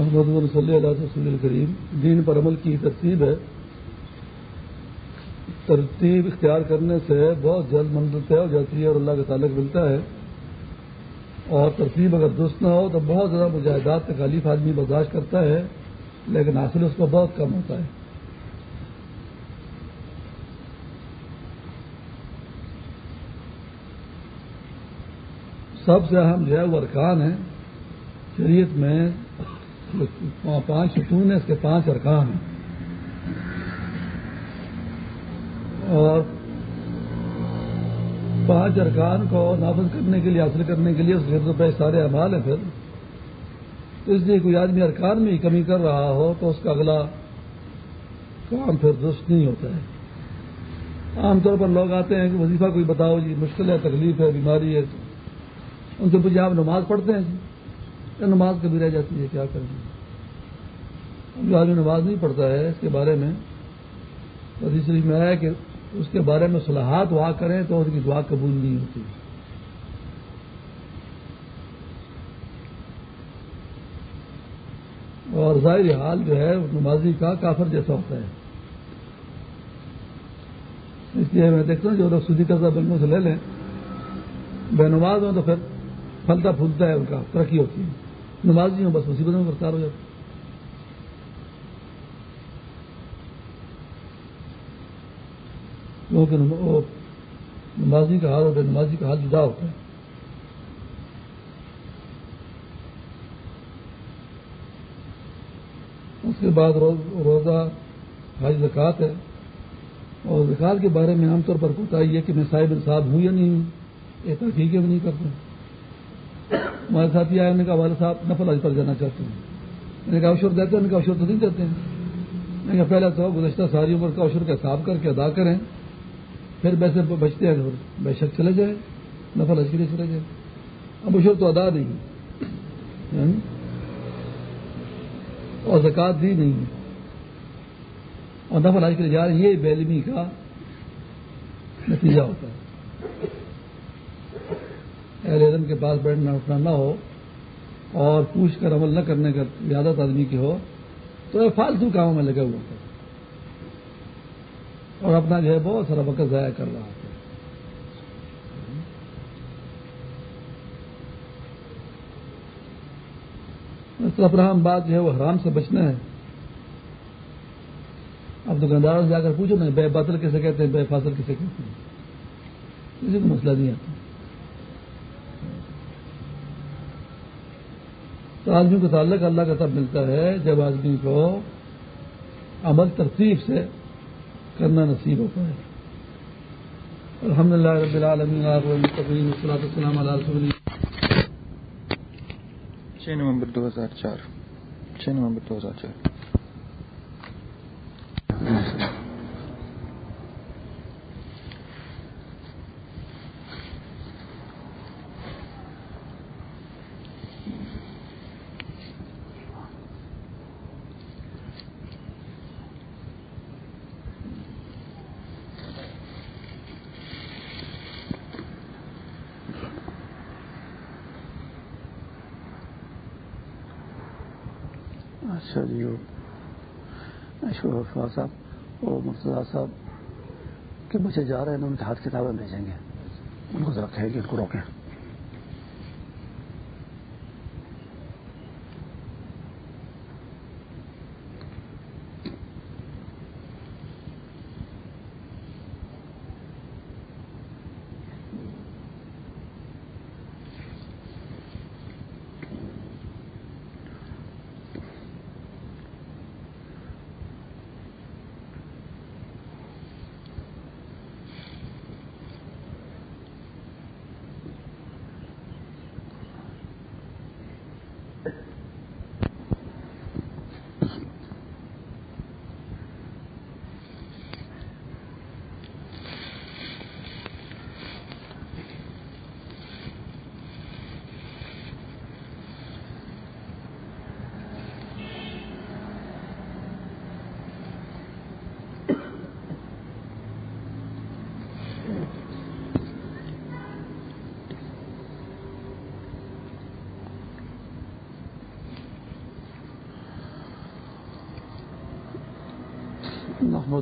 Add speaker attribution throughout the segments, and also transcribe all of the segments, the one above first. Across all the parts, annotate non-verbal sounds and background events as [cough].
Speaker 1: محمد صلی اللہ رسول الکریم، دین پر عمل کی ترتیب ہے۔ ترتیب اختیار کرنے سے بہت جلد منزل طے ہو جاتی ہے اور اللہ کا تعلق ملتا ہے۔ اور ترتیب اگر درست نہ ہو تو بہت زیادہ مجاہدات، تکالیف آدمی برداشت کرتا ہے، لیکن حاصل اس کو بہت کم ہوتا ہے۔ سب سے اہم جو ہے وہ ارکان ہے شریعت میں پانچ ستون ہیں اس کے پانچ ارکان ہیں۔ اور پانچ ارکان کو نافذ کرنے کے لیے، حاصل کرنے کے لیے اس غیر روپئے سارے اعمال ہیں۔ پھر اس لیے کوئی آدمی ارکان میں ہی کمی کر رہا ہو تو اس کا اگلا کام پھر درست نہیں ہوتا ہے۔ عام طور پر لوگ آتے ہیں کہ وظیفہ کوئی بتاؤ جی مشکل ہے، تکلیف ہے، بیماری ہے ان سے پوچھے جی آپ نماز پڑھتے ہیں جی۔ نماز کبھی رہ جاتی ہے، کیا کریں؟ جو آدمی نماز نہیں پڑھتا ہے، اس کے بارے میں حدیث شریف میں آیا کہ اس کے بارے میں صلاحات دعا کریں تو ان کی دعا قبول نہیں ہوتی۔ اور ظاہر حال جو ہے، نمازی کا کافر جیسا ہوتا ہے۔ اس لیے میں دیکھتا ہوں، جو لوگ سودی قرضہ بینکوں سے لے لیں، بے نماز ہوں تو پھر پھلتا پھولتا ہے ان کا، ترقی ہوتی ہے۔ نمازی ہوں بس مصیبتوں میں گرفتار ہو جاتا کیونکہ نمازی کا حال اور بے نمازی کا حال جدا ہوتا ہے۔ اس کے بعد روزہ، حج زکات ہے۔ اور زکات کے بارے میں عام طور پر کوتا ہے کہ میں صاحب انصاف ہوں یا نہیں ہوں، یہ تحقیقیں بھی نہیں کرتے ہمارے ساتھی آئے نے کہا والد صاحب، نفل حج پر جانا چاہتے ہیں۔ میں نے کہا اوشر دیتے ہیں؟ ان کا اوشر تو نہیں دیتے ہیں۔ میں نے کہا پہلے تو گزشتہ ساری عمر کا اوشر کا حساب کر کے ادا کریں، پھر ویسے بچتے ہیں بے شک چلے جائیں نفل حج کے لیے چلے جائیں اب اشور تو ادا نہیں اور زکات دی نہیں اور نفل حج کے لیے جا رہے یہ بیلمی کا نتیجہ ہوتا ہے۔ اہل علم کے پاس بیٹھنا اٹھنا نہ ہو اور پوچھ کر عمل نہ کرنے کا عادت آدمی کی ہو، تو یہ فالتو کاموں میں لگے ہوئے ہوتا ہے اور اپنا جو ہے بہت سارا وقت ضائع کر رہا ہے۔ اس طرح ابراہم بات جو ہے وہ حرام سے بچنا ہے۔ اب دکانداروں سے جا کر پوچھو نا، بے باطل کیسے کہتے ہیں، بے فاصل کیسے کہتے ہیں؟ کسی کو مسئلہ نہیں آتا۔ تو آدمی کو تعلق اللہ کا تب ملتا ہے جب آدمی کو عمل ترتیب سے کرنا نصیب ہوتا ہے۔ الحمد للہ رب العالمین السلام علیہ
Speaker 2: چھ نومبر دو ہزار چار۔ چھ نومبر دو ہزار چار
Speaker 3: اچھا جی اشور صاحب کہ بچے جا رہے ہیں ان کے ہاتھ کتابیں بھیجیں گے۔ ان کو ذرا کہیں گے ان کو روکیں۔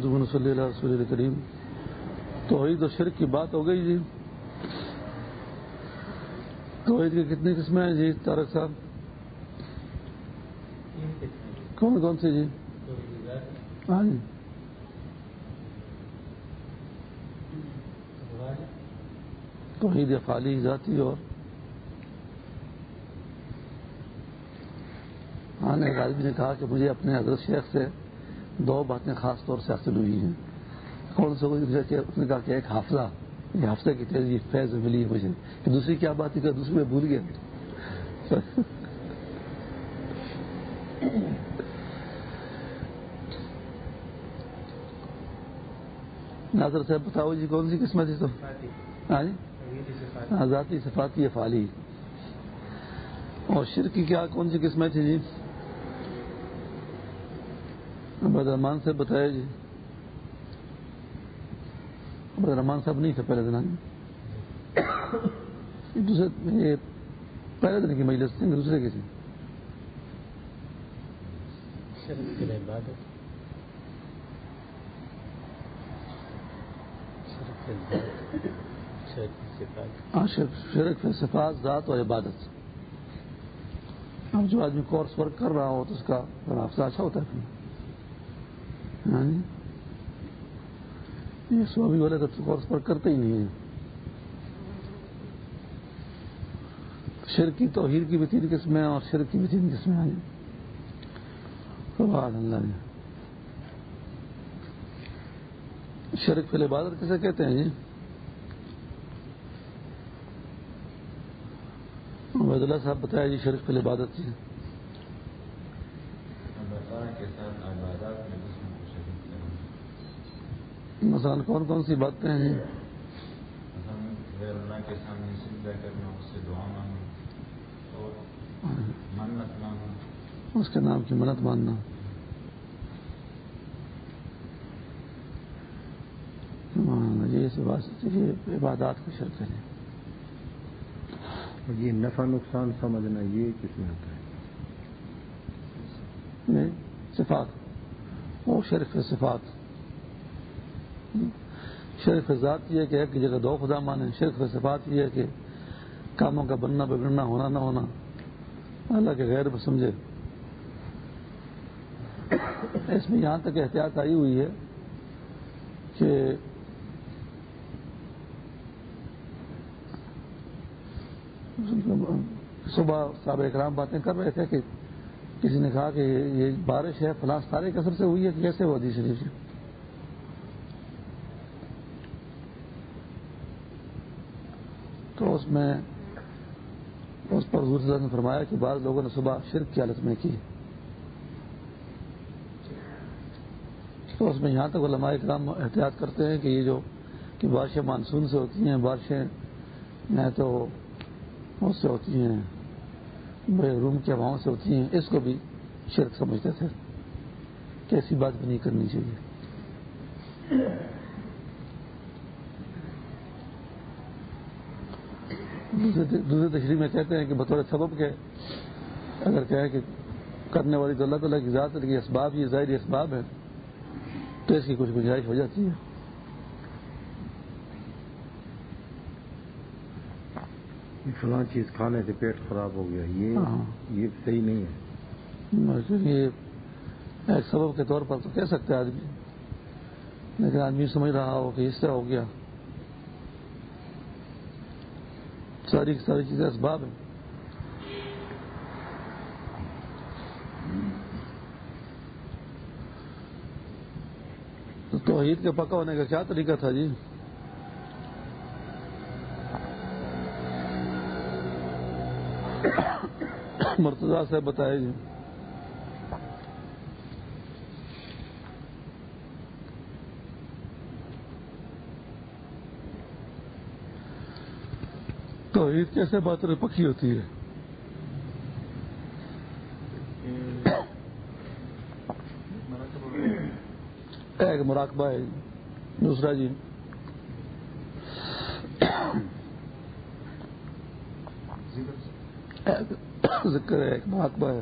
Speaker 1: محمد صلی اللہ رسول کریم توحید و شرک کی بات ہو گئی جی. توحید کی کتنی قسمیں ہیں جی تارک صاحب؟ کون کون سی جی؟ ہاں جی۔ توحید فالی ذاتی اور ہاں نے کہا کہ مجھے اپنے حضرت شیخ سے دو باتیں خاص طور سے حاصل ہوئی ہیں۔ کون سا اس نے کہا کہ ایک حافظہ، یہ حافظہ کی تیزی فیض ملی ہے مجھے۔ کہ دوسری کیا بات تھی کہ دوسری میں بھول گیا؟ ناظر صاحب بتاؤ جی کون سی قسمت تھی تو؟ ہاں جی؟ ہاں، ذاتی صفاتی فالی اور شرک کی کیا، کون سی قسمیں تھی جی؟ بدرمان سے بتایا جی۔ بدرمان صاحب نہیں تھے پہلے دن دوسرے یہ پہلے دن کی مجلس تھی دوسرے کی تھی۔ شرک صفات۔ ذات اور عبادت۔ اب جو آدمی کورس ورک کر رہا ہو تو اس کا اچھا ہوتا ہے۔ ہاں؟ یہ سوابی والے تو کورس کرتے ہی نہیں ہیں۔ شر کی توحیر کی بھی تین قسمیں اور شر کی بھی تین قسمیں آئی اللہ۔ جی شرک فل عبادت کیسے کہتے ہیں؟ جی عبید اللہ صاحب بتایا جی شرک فل عبادت جی مثلا کون کون سی باتیں ہیں؟ جی
Speaker 4: اللہ کے سامنے سجدہ کرنا اس سے دعا مانگنا اور منت مانگنا
Speaker 1: اس کے نام کی منت ماننا۔ یہ عبادات کو شرط ہے
Speaker 5: یہ نفع نقصان سمجھنا یہ کس میں ہوتا
Speaker 1: ہے؟ صفات وہ شرف صفات۔ شرف ذات یہ کہ ایک جگہ دو خدا مانے شرف صفات یہ ہے کہ کاموں کا بننا، بگڑنا، ہونا، نہ ہونا، اللہ کے غیر میں سمجھے۔ اس میں یہاں تک احتیاط آئی ہوئی ہے کہ صبح صاحب اکرام باتیں کر رہے تھے کہ کسی نے کہا کہ یہ بارش ہے، فلاں سارے کثر سے ہوئی ہے، کہ کیسے ہوا دی شریف تو اس میں اس پر حضور نے فرمایا کہ بعض لوگوں نے صبح شرک کی حالت میں کی۔ تو اس میں یہاں تک علماء کرام احتیاط کرتے ہیں کہ یہ جو کہ بارشیں مانسون سے ہوتی ہیں، بارشیں نہ تو اس سے ہوتی ہیں، بڑے روم کی ہواؤں سے ہوتی ہیں۔ اس کو بھی شرک سمجھتے تھے کہ ایسی بات بھی نہیں کرنی چاہیے۔ دوسرے تشریح میں کہتے ہیں کہ بطور سبب کے اگر کہیں کہ کرنے والی تو اللہ تعالیٰ کی ذات کی اسباب یہ ظاہری اسباب ہے تو اس کی کچھ گنجائش ہو جاتی ہے۔
Speaker 5: فلاں چیز کھانے سے پیٹ خراب ہو گیا یہ ہاں۔ یہ صحیح نہیں ہے۔
Speaker 1: یہ ایک سبب کے طور پر تو کہہ سکتے آدمی لیکن آدمی سمجھ رہا ہو کہ اس سے ہو گیا۔ ساری ساری چیزیں اسباب ہیں۔ تو عید کے پکا ہونے کا کیا طریقہ تھا جی؟ مرتضی صاحب بتائے جی۔ تو عید کیسے بات پکی ہوتی ہے ایک مراقبہ ہے۔ دوسرا جی۔ ذکر ہے، ایک محکمہ ہے۔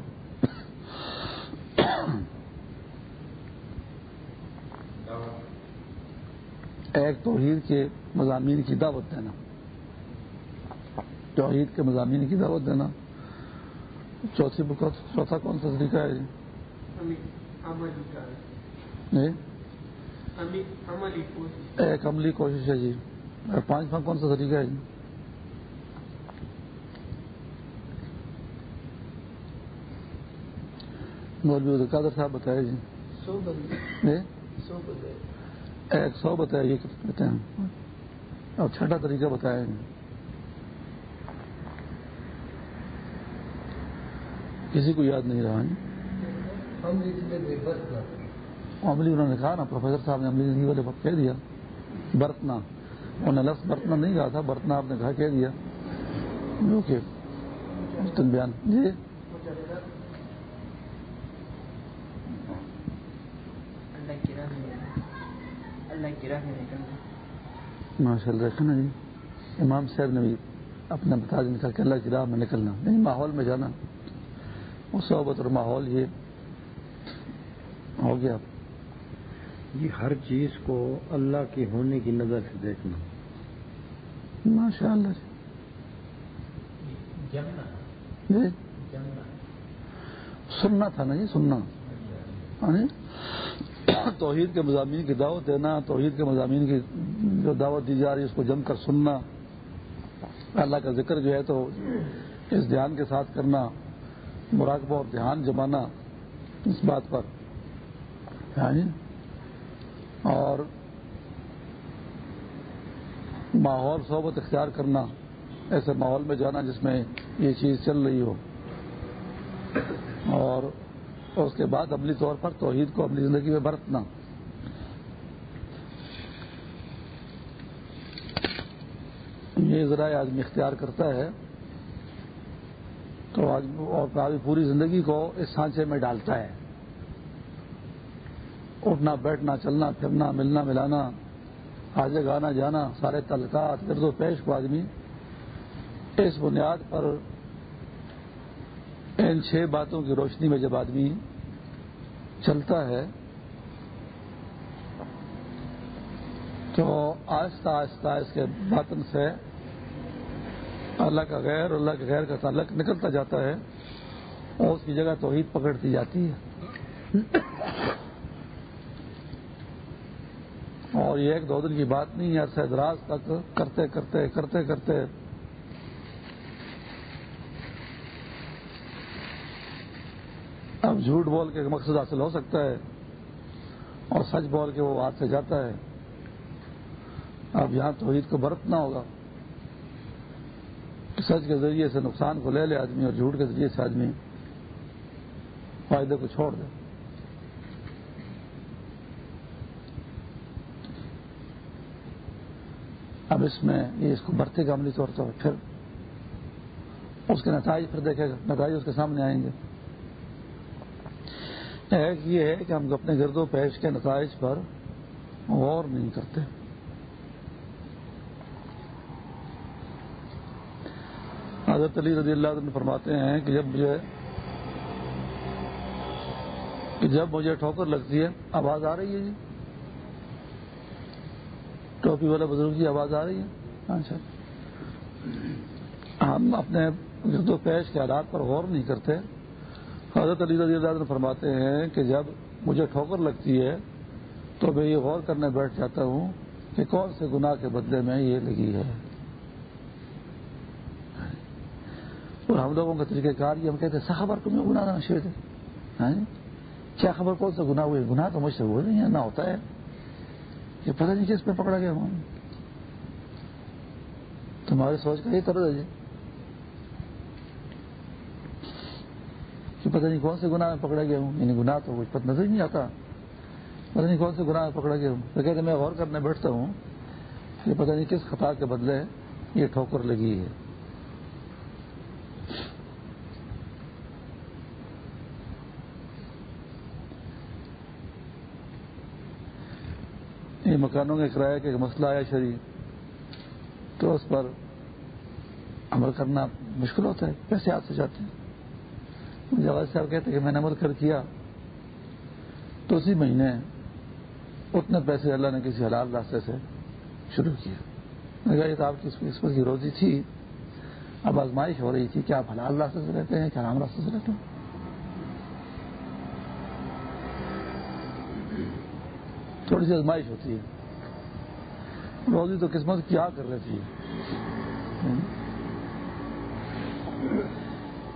Speaker 1: ایک توحید کے مضامین کی دعوت دینا۔ توحید کے مضامین کی دعوت دینا۔ چوتھی بک چوتھا کون سا طریقہ ہے؟ جی؟ ایک عملی کوشش ہے جی۔ اور پانچواں کون سا طریقہ ہے جی؟ مولوی قادر صاحب بتائے جی۔ ایک سو بتایا یہ کہتے ہیں؟ اور چھٹا طریقہ بتایا جی کسی کو یاد نہیں رہا عملی انہوں نے کہا نا پروفیسر صاحب نے عملی زندگی والے وقت کہہ دیا برتنا۔ انہوں نے لفظ برتنا نہیں کہا تھا برتنا آپ نے کہا کہہ دیا۔ جو کہ بیان۔ جی۔ ماشاء اللہ دیکھا نا جی امام صاحب نے بھی اپنا بتا دیا کہ اللہ کی راہ میں نکلنا۔ نہیں ماحول میں جانا۔ وہ صحبت اور ماحول یہ ہو گیا۔
Speaker 5: یہ ہر چیز کو اللہ کے ہونے کی نظر سے دیکھنا۔
Speaker 1: ماشاء اللہ جی۔ سننا تھا نا جی سننا۔ ہاں جی؟ توحید کے مضامین کی دعوت دینا توحید کے مضامین کی جو دعوت دی جا رہی ہے اس کو جم کر سننا۔ اللہ کا ذکر جو ہے تو اس دھیان کے ساتھ کرنا۔ مراقبہ اور دھیان جمانا اس بات پر جی؟ اور ماحول صحبت اختیار کرنا، ایسے ماحول میں جانا جس میں یہ چیز چل رہی ہو۔ اور اس کے بعد عملی طور پر توحید کو اپنی زندگی میں برتنا۔ یہ ذرائع آدمی اختیار کرتا ہے۔ تو اور پوری زندگی کو اس سانچے میں ڈالتا ہے۔ اٹھنا، بیٹھنا، چلنا، پھرنا، ملنا، ملانا حاضر آنا جانا، سارے تعلقات، گرد و پیش کو آدمی اس بنیاد پر ان چھ باتوں کی روشنی میں جب آدمی چلتا ہے، تو آہستہ آہستہ اس کے باطن سے اللہ کا غیر، اللہ کے غیر کا تعلق نکلتا جاتا ہے اور اس کی جگہ توحید پکڑتی جاتی ہے۔ اور یہ ایک دو دن کی بات نہیں ہے، عرصہ دراز تک کرتے کرتے کرتے کرتے۔ اب جھوٹ بول کے مقصد حاصل ہو سکتا ہے اور سچ بول کے وہ ہاتھ سے جاتا ہے۔ اب یہاں توحید کو برتنا ہوگا۔ سچ کے ذریعے سے نقصان کو لے لے آدمی اور جھوٹ کے ذریعے سے آدمی فائدے کو چھوڑ دے۔ اب اس میں یہ اس کو برتے گا عملی طور پر پھر اس کے نتائج پھر دیکھے گا، نتائج اس کے سامنے آئیں گے۔ ایک یہ ہے کہ ہم اپنے گرد و پیش کے نتائج پر غور نہیں کرتے۔ حضرت علی رضی اللہ عنہ فرماتے ہیں کہ جب مجھے کہ جب مجھے ٹھوکر لگتی ہے، آواز آ رہی ہے جی؟ ٹوپی والا بزرگ جی آواز آ رہی ہے؟ اچھا ہم اپنے گرد و پیش کے حالات پر غور نہیں کرتے۔ حضرت علی رضی اللہ عنہ فرماتے ہیں کہ جب مجھے ٹھوکر لگتی ہے، تو میں یہ غور کرنے بیٹھ جاتا ہوں کہ کون سے گناہ کے بدلے میں یہ لگی ہے۔ اور ہم لوگوں کا طریقہ کار یہ ہم کہتے ہیں خبر تمہیں گناہ نہ شیر ہے ہاں جی؟ کیا خبر کون سا گناہ ہوئے؟ گناہ تو مجھ سے وہ نہیں ہے نہ ہوتا ہے۔ یہ پتہ نہیں کس پہ پکڑا گیا ہوں۔ تمہاری سوچ کا یہ طرز ہے جی۔ کہ پتہ نہیں کون سے گناہ میں پکڑا گیا ہوں۔ یعنی گناہ تو کچھ پتہ نظر ہی نہیں آتا۔ پتہ نہیں کون سے گناہ میں پکڑا گیا ہوں۔ تو کہتے میں غور کرنے بیٹھتا ہوں کہ پتہ نہیں کس خطا کے بدلے یہ ٹھوکر لگی ہے یہ مکانوں کے کرایہ کا ایک مسئلہ آیا شریف تو اس پر عمل کرنا مشکل ہوتا ہے۔ پیسے ہاتھ سے جاتے ہیں۔ جواز صاحب کہتے ہیں کہ میں نے عمل کر کیا، تو اسی مہینے اتنے پیسے اللہ نے کسی حلال راستے سے شروع کیا میں کہا، یہ تو آپ کی اس پر کی روزی تھی۔ اب آزمائش ہو رہی تھی کیا آپ حلال راستے سے رہتے ہیں کیا حرام راستے سے رہتے ہیں۔ تھوڑی سی آزمائش ہوتی ہے۔ روزی تو قسمت کیا کر رہی ہے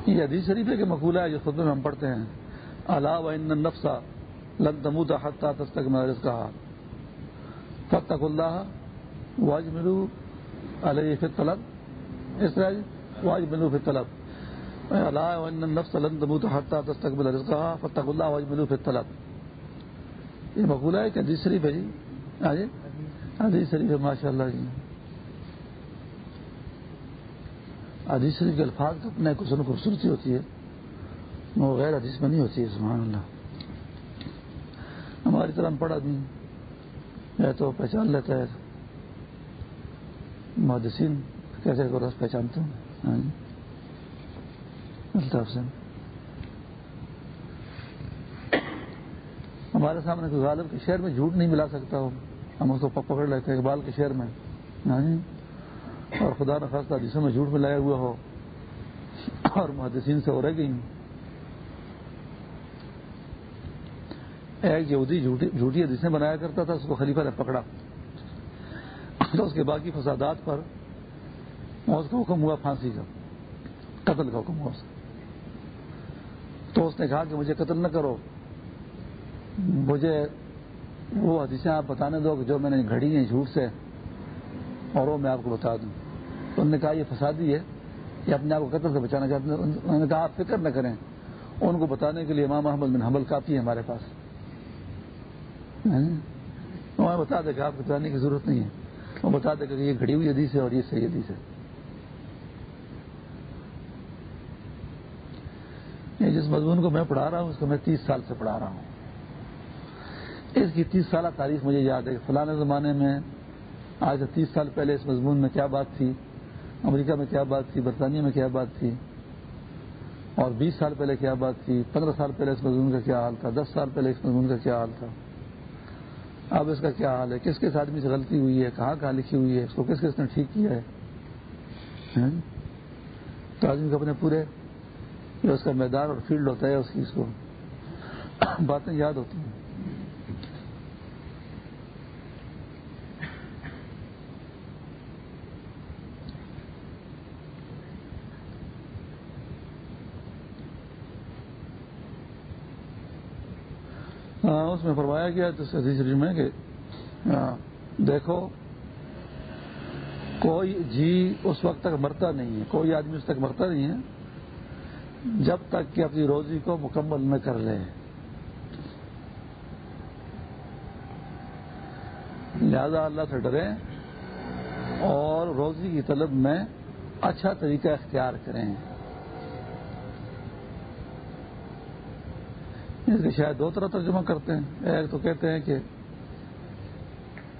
Speaker 1: یہ حدیث شریف ہے کہ مقولہ ہے جو خطبے میں ہم پڑھتے ہیں اللہ و نفسا لن تموت حتى تستكمل رزقها فتق اللہ واجملو علیہ فی الطلب۔ اس طرح جی، واجملو فی الطلب۔ اللہ و ان النفس لن تموت حتى تستكمل رزقها فتق اللہ واجملو فی الطلب۔ یہ مقولہ ہے کہ حدیث شریف ہے جی۔ ہاں جی؟ حدیث شریف ہے، ماشاءاللہ جی۔ حدیث شریف کے الفاظ تو اپنے کچھ خوبصورتی ہوتی ہے وہ غیر حدیث میں نہیں ہوتی ہے، سبحان اللہ۔ ہماری طرح پڑھ آدمی ہے تو پہچان لیتا ہے، محدثین کیسے کو رس پہچانتے ہوں؟ ہاں جی۔ الطاف سے ہمارے سامنے کوئی غالب کے شہر میں جھوٹ نہیں ملا سکتا ہو ہم اس کو پکڑ لیتے ہیں اقبال کے شہر میں۔ اور خدا نخواستہ جسم میں جھوٹ ملایا ہوا ہو۔ اور محدثین سے ہو رہ گئی ایک یہودی جھوٹی حدیثیں بنایا کرتا تھا، اس کو خلیفہ نے پکڑا۔ تو اس کے باقی فسادات پر اس کا حکم ہوا، پھانسی کا۔ قتل کا حکم ہوا اس تو اس نے کہا کہ مجھے قتل نہ کرو۔ مجھے وہ حدیثیں آپ بتانے دو کہ جو میں نے گھڑی ہیں جھوٹ سے، اور وہ میں آپ کو بتا دوں۔ تو انہوں نے کہا یہ فسادی ہے، یہ اپنے آپ کو قتل سے بچانا چاہتے ہیں۔ انہوں نے کہا آپ فکر نہ کریں، ان کو بتانے کے لیے امام احمد بن حمل کافی ہے ہمارے پاس۔ ہمیں بتا دے کہ آپ کو بتانے کی ضرورت نہیں ہے۔ وہ بتا دے کہ یہ گھڑی ہوئی حدیث ہے اور یہ صحیح حدیث ہے۔ جس مضمون کو میں پڑھا رہا ہوں، اس کو میں تیس سال سے پڑھا رہا ہوں۔ اس کی تیس سالہ تاریخ مجھے یاد ہے فلانے زمانے میں، آج سے تیس سال پہلے اس مضمون میں کیا بات تھی، امریکہ میں کیا بات تھی، برطانیہ میں کیا بات تھی، اور بیس سال پہلے کیا بات تھی، پندرہ سال پہلے اس مضمون کا کیا حال تھا، دس سال پہلے اس مضمون کا کیا حال تھا۔ اب اس کا کیا حال ہے؟ کس کس آدمی سے غلطی ہوئی ہے؟ کہاں کہاں لکھی ہوئی ہے؟ اس کو کس کس نے ٹھیک کیا ہے؟ ہاں؟ تو آدمی کو اپنے پورے جو اس کا میدان اور فیلڈ ہوتا ہے، اس کی اس کو باتیں یاد ہوتی ہیں۔ ہاں، اس میں فرمایا گیا میں کہ دیکھو، کوئی جی اس وقت تک مرتا نہیں ہے، کوئی آدمی اس تک مرتا نہیں ہے، جب تک کہ اپنی روزی کو مکمل نہ کر لے۔ لہذا اللہ سے ڈریں اور روزی کی طلب میں اچھا طریقہ اختیار کریں۔ اس کے شاید دو طرح ترجمہ کرتے ہیں۔ ایک تو کہتے ہیں کہ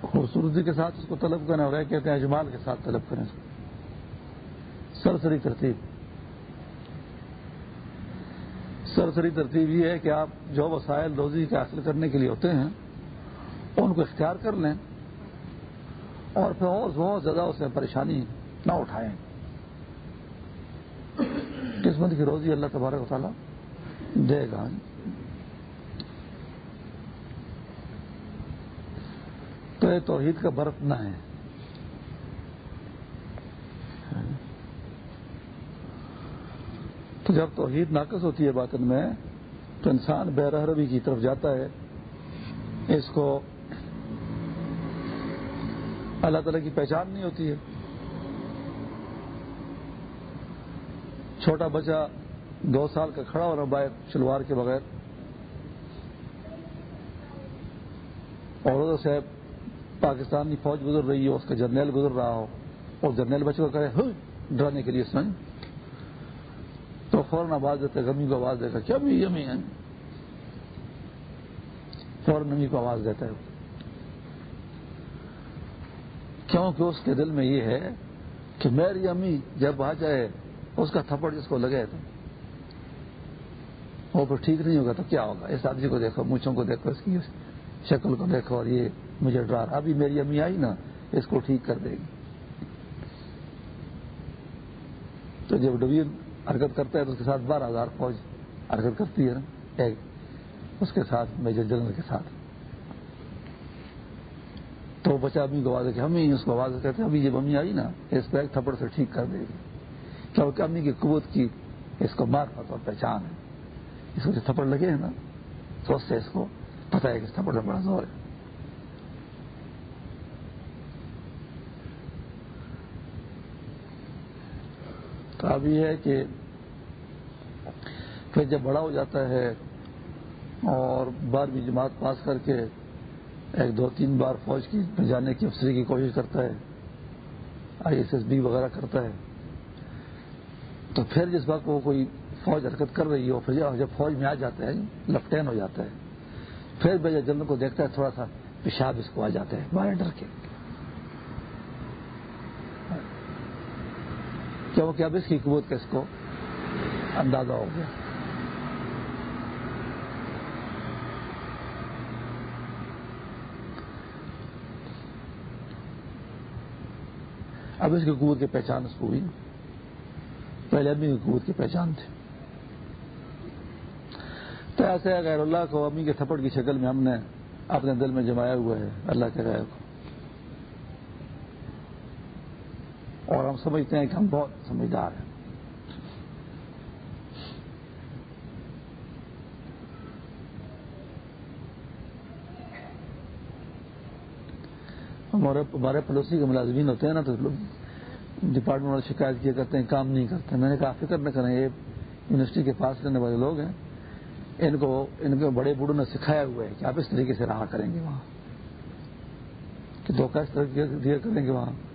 Speaker 1: خوبصورتی کے ساتھ اس کو طلب کریں اور ایک کہتے ہیں اجمال کے ساتھ طلب کریں سرسری ترتیب۔ سرسری ترتیب یہ ہے کہ آپ جو وسائل روزی کے حاصل کرنے کے لیے ہوتے ہیں، ان کو اختیار کر لیں اور پھر اور بہت زیادہ اسے پریشانی نہ اٹھائیں۔ قسمت کی روزی اللہ تبارک و تعالیٰ دے گا۔ تو یہ توحید کا برف نہ ہے۔ تو جب توحید ناقص ہوتی ہے باطن میں، تو انسان بے کی طرف جاتا ہے۔ اس کو اللہ تعالی کی پہچان نہیں ہوتی ہے۔ چھوٹا بچہ دو سال کا کھڑا ہونا باہر شلوار کے بغیر، اور صاحب پاکستانی فوج گزر رہی ہو، اس کا جرنیل گزر رہا ہو اور جرنیل بچوں کو کرے ہاں، ڈرانے کے لیے سن۔ تو فوراً آواز دیتے گمی کو آواز دیتا کیا بھی یمی ہے فوراً نمی کو آواز دیتا ہے کیونکہ اس کے دل میں یہ ہے کہ میری امی جب آ جائے، اس کا تھپڑ جس کو لگے تو، وہ پھر ٹھیک نہیں ہوگا تو کیا ہوگا؟ اس آدمی کو دیکھو، مونچھوں کو دیکھو، اس کی شکل کو دیکھو اور یہ مجھے ڈرا ابھی میری امی آئی نا، اس کو ٹھیک کر دے گی۔ تو جب ڈویژن حرکت کرتا ہے تو اس کے ساتھ بارہ ہزار فوج حرکت کرتی ہے نا، ایک۔ اس کے ساتھ میجر جنرل کے ساتھ۔ تو بچہ امی کو آواز کہ ہم ہی اس کو آواز کہتے ہیں ابھی جب امی آئی نا، اس کو ایک تھپڑ سے ٹھیک کر دے گی۔ کیونکہ امی کی قوت کی اس کو مار اور پہچان ہے۔ اس کو جو تھپڑ لگے ہیں نا تو اس سے اس کو، پتہ ہے کہ اس تھپڑ میں بڑا زور ہے۔ تو اب یہ ہے کہ پھر جب بڑا ہو جاتا ہے اور بارہویں جماعت پاس کر کے ایک دو تین بار فوج کی جانے کی افسری کی کوشش کرتا ہے، آئی ایس ایس بی وغیرہ کرتا ہے، تو پھر جس وقت وہ کوئی فوج حرکت کر رہی ہو، پھر جب فوج میں آ جاتا ہے، لفٹین ہو جاتا ہے، پھر بھائی جنرل کو دیکھتا ہے، تھوڑا سا پیشاب اس کو آ جاتا ہے باہر ڈر کے۔ کیونکہ اب اس کی قوت کا اس کو اندازہ ہو گیا۔ اب اس کی قوت کی پہچان اس کو ہوئی۔ پہلے امی کی قوت کی پہچان تھی۔ تو ایسے غیر اللہ کو امی کے تھپڑ کی شکل میں ہم نے اپنے دل میں جمایا ہوا ہے، اللہ کے غیر کو اور ہم سمجھتے ہیں کہ ہم بہت سمجھدار ہیں۔ ہمارے ہمارے پڑوسی کے ملازمین ہوتے ہیں نا تو ڈپارٹمنٹ والے شکایت کیا کرتے ہیں، کام نہیں کرتے۔ میں نے کہا، فکر نہ کریں، یہ یونیورسٹی کے پاس رہنے والے لوگ ہیں۔ ان کو، ان کے بڑے بوڑھوں نے سکھایا ہوا ہے کہ آپ اس طریقے سے رہا کریں گے وہاں۔ کہ دھوکہ اس طرح دیا کریں گے وہاں۔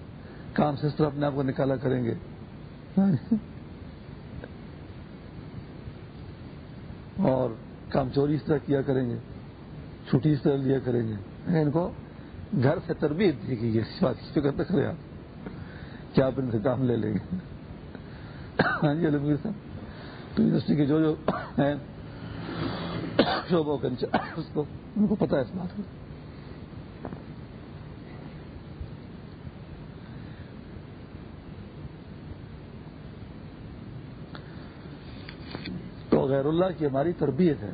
Speaker 1: کام سے اس طرح اپنے آپ کو نکالا کریں گے۔ اور کام چوری اس طرح کیا کریں گے، چھٹی اس طرح لیا کریں گے۔ یعنی ان کو گھر سے تربیت دی گئی اس بات کی فکر نہ کریں آپ۔ کیا آپ ان سے کام لے لیں گے۔ ہاں جی علمگیر صاحب۔ تو یونیورسٹی کے جو جو ہیں، شعبوں کے اس کو، ان کو پتا ہے اس بات کو تو غیر اللہ کی ہماری تربیت ہے۔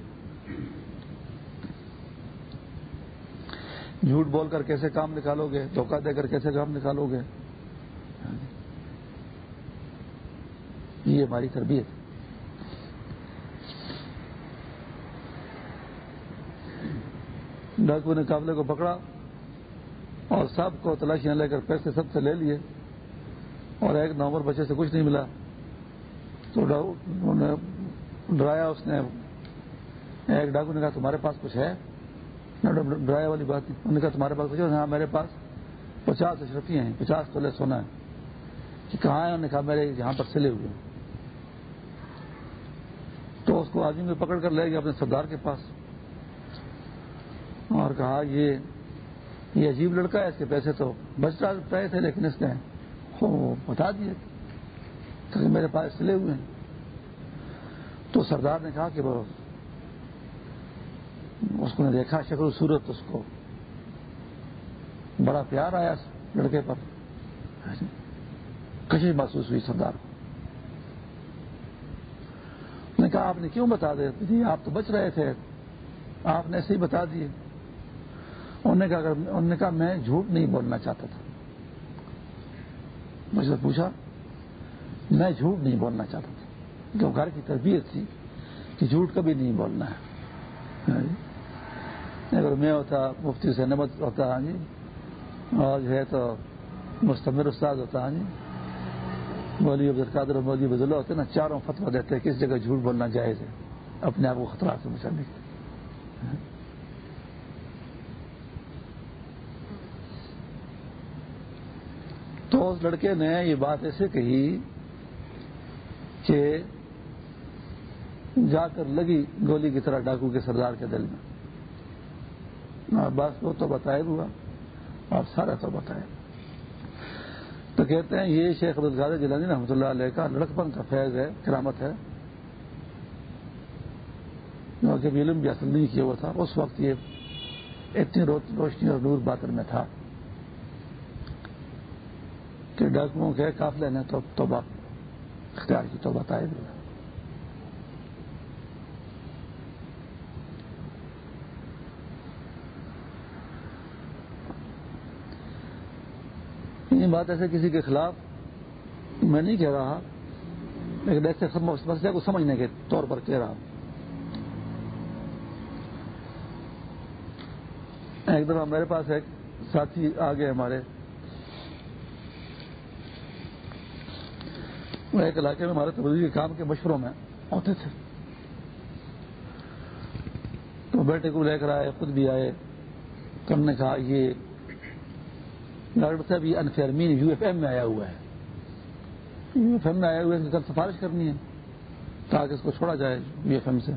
Speaker 1: جھوٹ بول کر کیسے کام نکالو گے؟ دھوکہ دے کر کیسے کام نکالو گے؟ یہ ہماری تربیت ڈاکو نے قابلے کو پکڑا اور سب کو تلاشیاں لے کر پیسے سب سے لے لیے اور ایک نومبر بچے سے کچھ نہیں ملا۔ تو ڈرایا اس نے۔ ایک ڈاکو نے کہا، تمہارے پاس کچھ ہے؟ ڈرایا والی بات انہوں نے کہا، تمہارے پاس کچھ ہے؟ ہاں میرے پاس پچاس اشرفیاں ہیں، پچاس تولے سونا ہے۔ کہ کہاں ہے؟ انہوں نے کہا، میرے یہاں پر سلے ہوئے تو اس کو آدمی میں پکڑ کر لے گیا اپنے سردار کے پاس۔ اور کہا، یہ یہ عجیب لڑکا ہے، اس کے پیسے تو بچ رہے تھے لیکن اس نے بتا دیے کہ میرے پاس سلے ہوئے ہیں۔ تو سردار نے کہا کہ وہ اس کو نے دیکھا، شکل صورت اس کو۔ بڑا پیار آیا لڑکے پر۔ کشش محسوس ہوئی سردار کو۔ نے کہا، آپ نے کیوں بتا دے؟ جی آپ تو بچ رہے تھے۔ آپ نے ایسے ہی بتا دیے۔ انہوں نے کہا انہوں نے کہا، میں جھوٹ نہیں بولنا چاہتا تھا۔ مجھ سے پوچھا، میں جھوٹ نہیں بولنا چاہتا تھا۔ جو گھر کی تربیت تھی کہ جھوٹ کبھی نہیں بولنا ہے۔ ہاں جی۔ اگر میں ہوتا، مفتی سے نمت ہوتا ہاں جی۔ اور جو ہے تو مستمر استاد ہوتا ہاں جی۔ مولوی عبد القادر اور مولوی بدلہ ہوتے نا، چاروں فتوا دیتے ہیں، کس جگہ جھوٹ بولنا جائز ہے؟ اپنے آپ کو خطرات سے بچانے کے تو اس لڑکے نے یہ بات ایسے کہی کہ جا کر لگی گولی کی طرح ڈاکو کے سردار کے دل میں۔ بس وہ تو بتائے ہوا اور سارا تو بتائے تو کہتے ہیں، یہ شیخ عبدالقادر جلانی رحمۃ اللہ علیہ کا لڑکپن کا فیض ہے، کرامت ہے۔ کیونکہ علم بھی اصل نہیں کیا ہوا تھا، اس وقت یہ اتنی روشنی اور نور باطن میں تھا کہ ڈاکوؤں کے قافلے نے تو توبہ، اختیار کی تو بتائے بھی یہ بات ایسے کسی کے خلاف میں نہیں کہہ رہا، لیکن ایسے مسئلے کو سمجھنے کے طور پر کہہ رہا ہوں۔ ایک دفعہ میرے پاس ایک ساتھی آ گئے ہمارے۔ وہ ایک علاقے میں ہمارے تبدیلی کے کام کے مشوروں میں ہوتے تھے۔ تو بیٹے کو لے کر آئے، خود بھی آئے تو ہم نے کہا یہ ڈاکٹر صاحب، یہ انفیئرمین یو ایف ایم میں آیا ہوا ہے۔ یو ایف ایم میں آیا ہوا ہے کل سفارش کرنی ہے تاکہ اس کو چھوڑا جائے یو ایف ایم سے۔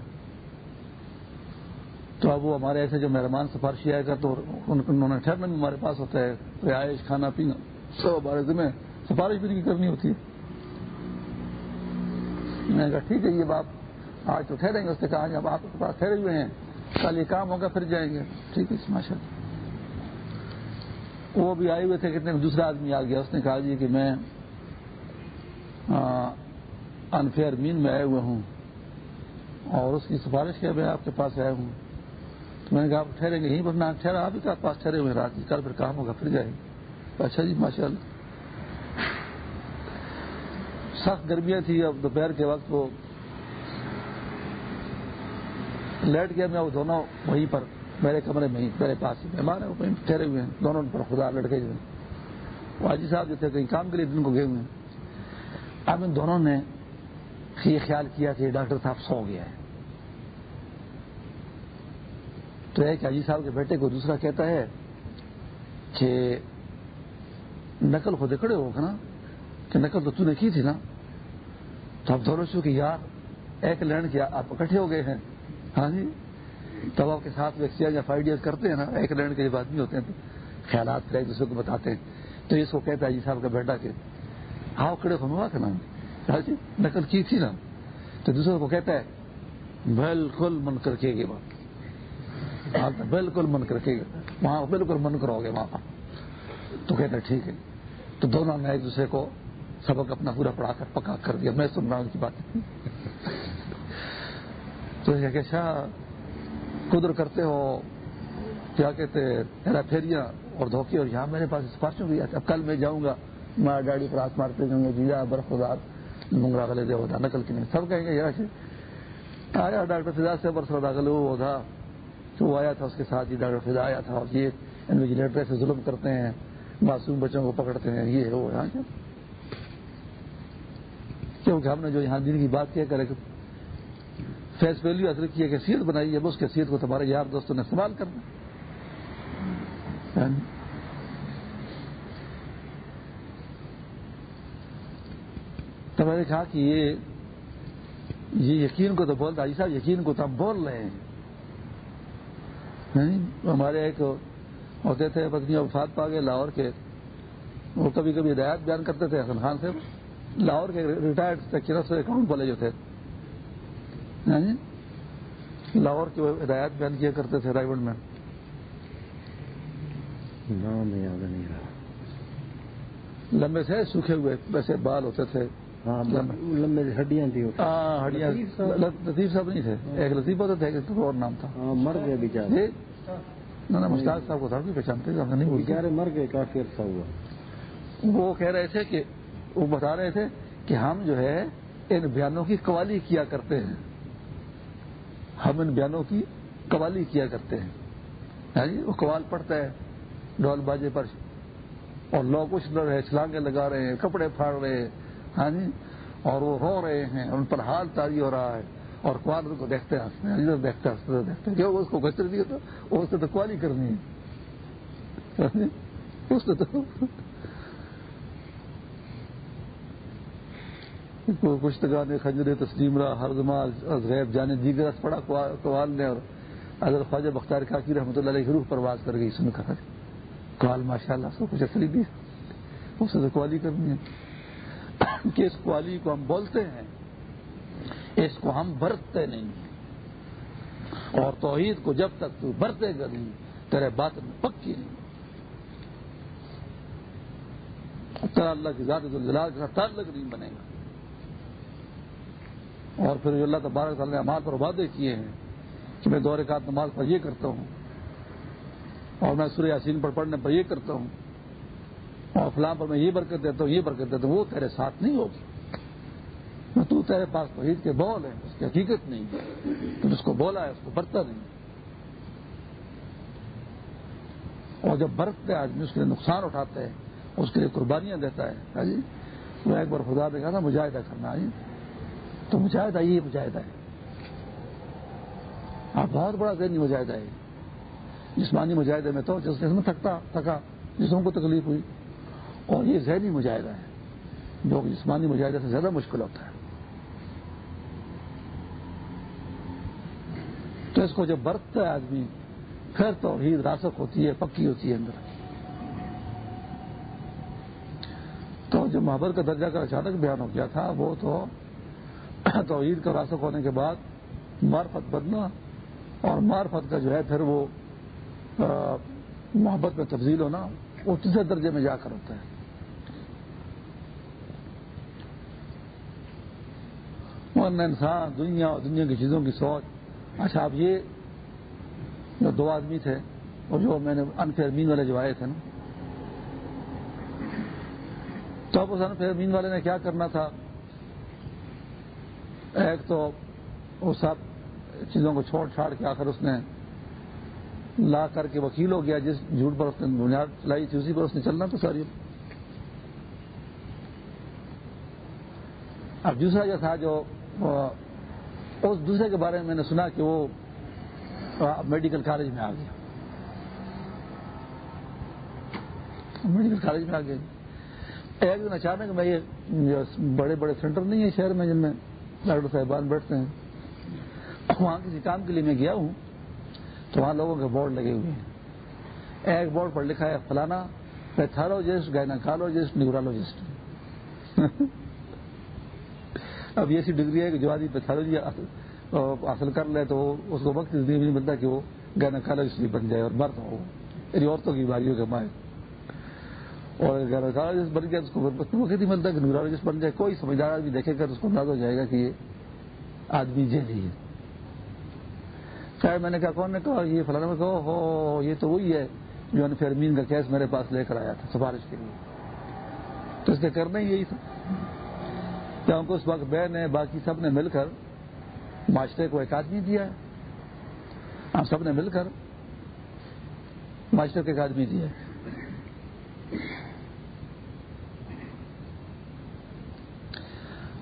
Speaker 1: تو اب وہ ہمارے ایسے جو مہربان سفارشی آئے گا تو انہوں نے ٹھہرنا بھی ہمارے پاس ہوتا ہے۔ رہائش کھانا پینا، سب ہمارے ذمہ سفارش بھی نہیں کرنی ہوتی ہے۔ میں نے کہا، ٹھیک ہے، یہ بات آج تو ٹھہریں گے، اس نے کہا جب آپ کے پاس ٹھہرے ہوئے ہیں، کل یہ کام ہوگا، پھر جائیں گے۔ ٹھیک ہے ماشاء اللہ وہ بھی آئے ہوئے تھے کتنے دوسرا آدمی آ گیا، اس نے کہا جی کہ میں انفیئر مین میں آئے ہوئے ہوں اور اس کی سفارش کیا میں آپ کے پاس آیا ہوں۔ تو میں نے کہا آپ ٹھہریں گے یہیں پر، نہ ٹھہرا، آپ ہی کا پاس ٹھہرے ہوئے رات کل پھر کام ہوگا، پھر جائیں۔ گے اچھا جی ماشاء اللہ سخت گرمیاں تھی اب دوپہر کے وقت وہ لیٹ گیا، میں وہ دونوں وہیں پر۔ میرے کمرے میں ہی میرے پاس ہی مہمان ہیں، وہ ٹھہرے ہوئے ہیں۔ دونوں پر خدا لڑکے جو وہ حاجی صاحب جو تھے، کہیں کام کے لیے دن کو گئے ہوئے ہیں۔ اب ان دونوں نے یہ خیال کیا کہ ڈاکٹر صاحب سو گیا ہے۔ تو ایک حاجی صاحب کے بیٹے کو دوسرا کہتا ہے کہ نقل خود کھڑے ہو نا، کہ نقل تو تو نے کی تھی نا۔ تو اب دونوں سے کہ یار، ایک لینڈ کیا، آپ اکٹھے ہو گئے ہیں۔ ہاں جی؟ تب آپ کے ساتھ ایکسچینج آف آئیڈیاز کرتے ہیں نا، ایک لینڈ کے جب آدمی ہوتے ہیں تو خیالات پھر ایک دوسرے کو بتاتے ہیں۔ تو اس کو کہتا ہے جی صاحب کا بیٹا کہ، ہاؤ کڑے ہوا کا نام؟ جی نقل کی تھی نا تو دوسرے کو کہتا ہے، بالکل من کر کے گے ہاں بالکل من کر کے گا وہاں بالکل من کرو گے وہاں۔ تو کہتا ہے، ٹھیک ہے۔ تو دونوں نے ایک دوسرے کو سبق اپنا پورا پڑھا کر پکا کر دیا۔ میں سن رہا ہوں ان کی بات تو کیسا اچھا، قدر کرتے ہو، کیا کہتے ہیرا پھیریاں اور دھوکے، اور یہاں میرے پاس اسپارشوں بھی آتے اب کل میں جاؤں گا ماں ڈاڑی پر ہاتھ مارتے جاؤں گا جیجا برف خدار منگرا گلے دے ہوتا نقل کی نہیں۔ سب کہیں گے یار آیا ڈاکٹر فضا سے برس گلے وہ تھا۔ تو وہ آیا تھا اس کے ساتھ ہی ڈاکٹر فضا آیا تھا۔ اور یہ انویجیلیٹر سے ظلم کرتے ہیں، معصوم بچوں کو پکڑتے ہیں، یہ وہ، یہاں کیا کیونکہ ہم نے جو یہاں دن کی بات کیا کرے فیس ویلو حاصل کی ایک حیثیت بنائی ہے اس حیثیت کو تمہارے یار دوستوں نے استعمال کرنا یعنی تو میں نے کہا کہ یہ یہ یقین کو تو بولتا جی صاحب یقین کو تو ہم بول رہے ہیں۔ یعنی ہمارے ایک ہوتے تھے، پتنی وفات پا گئے لاہور کے، وہ کبھی کبھی ہدایات بیان کرتے تھے حسن خان سے لاہور کے ریٹائرڈ سے اکاؤنٹ والے جو تھے۔ لاہور کے ہدایات بیان کیا کرتے تھے رائے میں؟
Speaker 5: نام یاد نہیں رہا۔
Speaker 1: لمبے سے سوکھے ہوئے ویسے بال ہوتے تھے۔
Speaker 5: لمبے۔ ہڈیاں تھی
Speaker 1: ہاں ہڈیاں۔ لطیف صاحب۔ نہیں تھے۔ ایک لطیف ہوتا تھا ایک اور نام تھا۔
Speaker 5: مر گئے
Speaker 1: جی۔ نہ مشتاق صاحب کو تھا پہچانتے نہیں
Speaker 5: بیچارے مر گئے کافی عرصہ ہوا۔
Speaker 1: وہ کہہ رہے تھے کہ وہ بتا رہے تھے کہ ہم جو ہے ان بیانوں کی قوالی کیا کرتے ہیں۔ ہم ان بیانوں کی قوالی کیا کرتے ہیں۔ ہاں جی وہ قوال پڑتا ہے ڈھول باجے پر اور لوگ کچھ لڑ رہے چھلانگے لگا رہے ہیں، کپڑے پھاڑ رہے ہیں۔ ہاں جی اور وہ رو رہے ہیں، ان پر حال تاری ہو رہا ہے اور قوال کو دیکھتے ہیں۔ ادھر دیکھتے ہیں دیکھتے ہیں۔ اس کو گچر دیا تو، اس سے تو قوالی کرنی ہے۔ ہاں جی، اس نے تو [laughs] کچھ گانے خنجر تسلیم رہا ہر زمان غیب جانے دیگر پڑا قوال نے اور اگر خواجہ بختار کاکی رحمۃ اللہ علیہ روح پرواز کر گئی سن کر قوال ماشاء اللہ سب کچھ اصلی بھی اس سے قوالی کرنی ہے۔ [coughs] کہ اس قوالی کو ہم بولتے ہیں، اس کو ہم برتتے نہیں۔ اور توحید کو جب تک تو برتے گا نہیں، تیرے بات میں پکی نہیں۔ تیرا اللہ کی ذات جلال کے ساتھ تعلق نہیں بنے گا۔ اور پھر اللہ تبارک تعالیٰ نے امال پر وعدے کیے ہیں کہ میں دور کا نماز پر یہ کرتا ہوں اور میں سورہ یاسین پر پڑھنے پر یہ کرتا ہوں اور فلاں پر میں یہ برکت دیتا ہوں، یہ برکت دیتا ہوں، وہ تیرے ساتھ نہیں ہوگی۔ تو تیرے پاس توحید کے بول ہے اس کی حقیقت نہیں۔ تو جس کو بولا ہے، اس کو برتا نہیں۔ اور جب برتتے آدمی اس کے لیے نقصان اٹھاتے ہیں اس کے لیے قربانیاں دیتا ہے۔ ہاں جی؟ وہ ایک بار خدا نے کہا تھا، مجاہدہ کرنا۔ ہے تو مجاہدہ یہ مجاہدہ ہے۔ آپ بہت بڑا ذہنی مجاہدہ ہے۔ جسمانی مجاہدے میں تو جس میں تھکتا تھکا، جسموں کو تکلیف ہوئی، اور یہ ذہنی مجاہدہ ہے۔ جو جسمانی مجاہدے سے زیادہ مشکل ہوتا ہے۔ تو اس کو جب برتتا ہے آدمی، پھر تو عید راسک ہوتی ہے، پکی ہوتی ہے اندر۔ تو جو محبت کا درجہ کا اچانک بیان ہو گیا تھا، وہ تو [coughs] توحید کا راسک ہونے کے بعد مارفت بدنا اور مارفت کا جو ہے پھر وہ محبت میں تبدیل ہونا، وہ تیسرے درجے میں جا کر ہوتا ہے۔ ورنہ انسان دنیا اور دنیا کی چیزوں کی سوچ اچھا اب یہ جو دو آدمی تھے اور جو میں نے انفیئر مین والے جو آئے تھے نا، تو اب اس انفیئر مین والے نے کیا کرنا تھا؟ ایک تو وہ سب چیزوں کو چھوڑ چھاڑ کے آخر اس نے لا کر کے وکیل ہو گیا، جس جھوٹ پر اس نے بنیاد چلائی تھی اسی پر اس نے چلنا تو ساری۔ اب دوسرا جو تھا جو اس دوسرے کے بارے میں میں نے سنا کہ وہ میڈیکل کالج میں آ گیا۔ میڈیکل کالج میں آ گیا۔ ایک دن اچانک میں یہ بڑے بڑے سینٹر نہیں ہیں شہر میں جن میں ڈاکٹر صاحبان بیٹھتے ہیں وہاں کسی کام کے لیے میں گیا ہوں، تو وہاں لوگوں کے بورڈ لگے ہوئے ہیں۔ ایک بورڈ پر لکھا ہے، فلانا پیتھالوجسٹ گائناکالوجسٹ نیورالوجسٹ اب یہ ایسی ڈگری ہے کہ جو آدمی پیتھالوجی حاصل کر لے تو اس کو وقت اس لیے نہیں ملتا کہ وہ گائناکالوجسٹ بھی بن جائے اور مرد ہو۔ یعنی عورتوں کی بیماریوں کے مائیں اور گائناکالوجسٹ بن گیا، اس کو وقت نہیں ملتا کہ نیورالوجسٹ بن جائے کوئی سمجھدار آدمی دیکھے گا تو اس کو انداز ہو جائے گا کہ یہ آدمی جیلی ہے۔ خیر، میں نے کہا، کون نے کہا؟ یہ فلانا میں کہو ہو یہ تو وہی ہے جو انفرمین کا کیس میرے پاس لے کر آیا تھا، سفارش کے لیے۔ تو اس نے کرنا ہی یہی تھا۔ کیونکہ اس وقت بہن نے باقی سب نے مل کر معاشرے کو ایک آدمی دیا ہے؟ ہم سب نے مل کر معاشرے کو ایک آدمی دیا ہے۔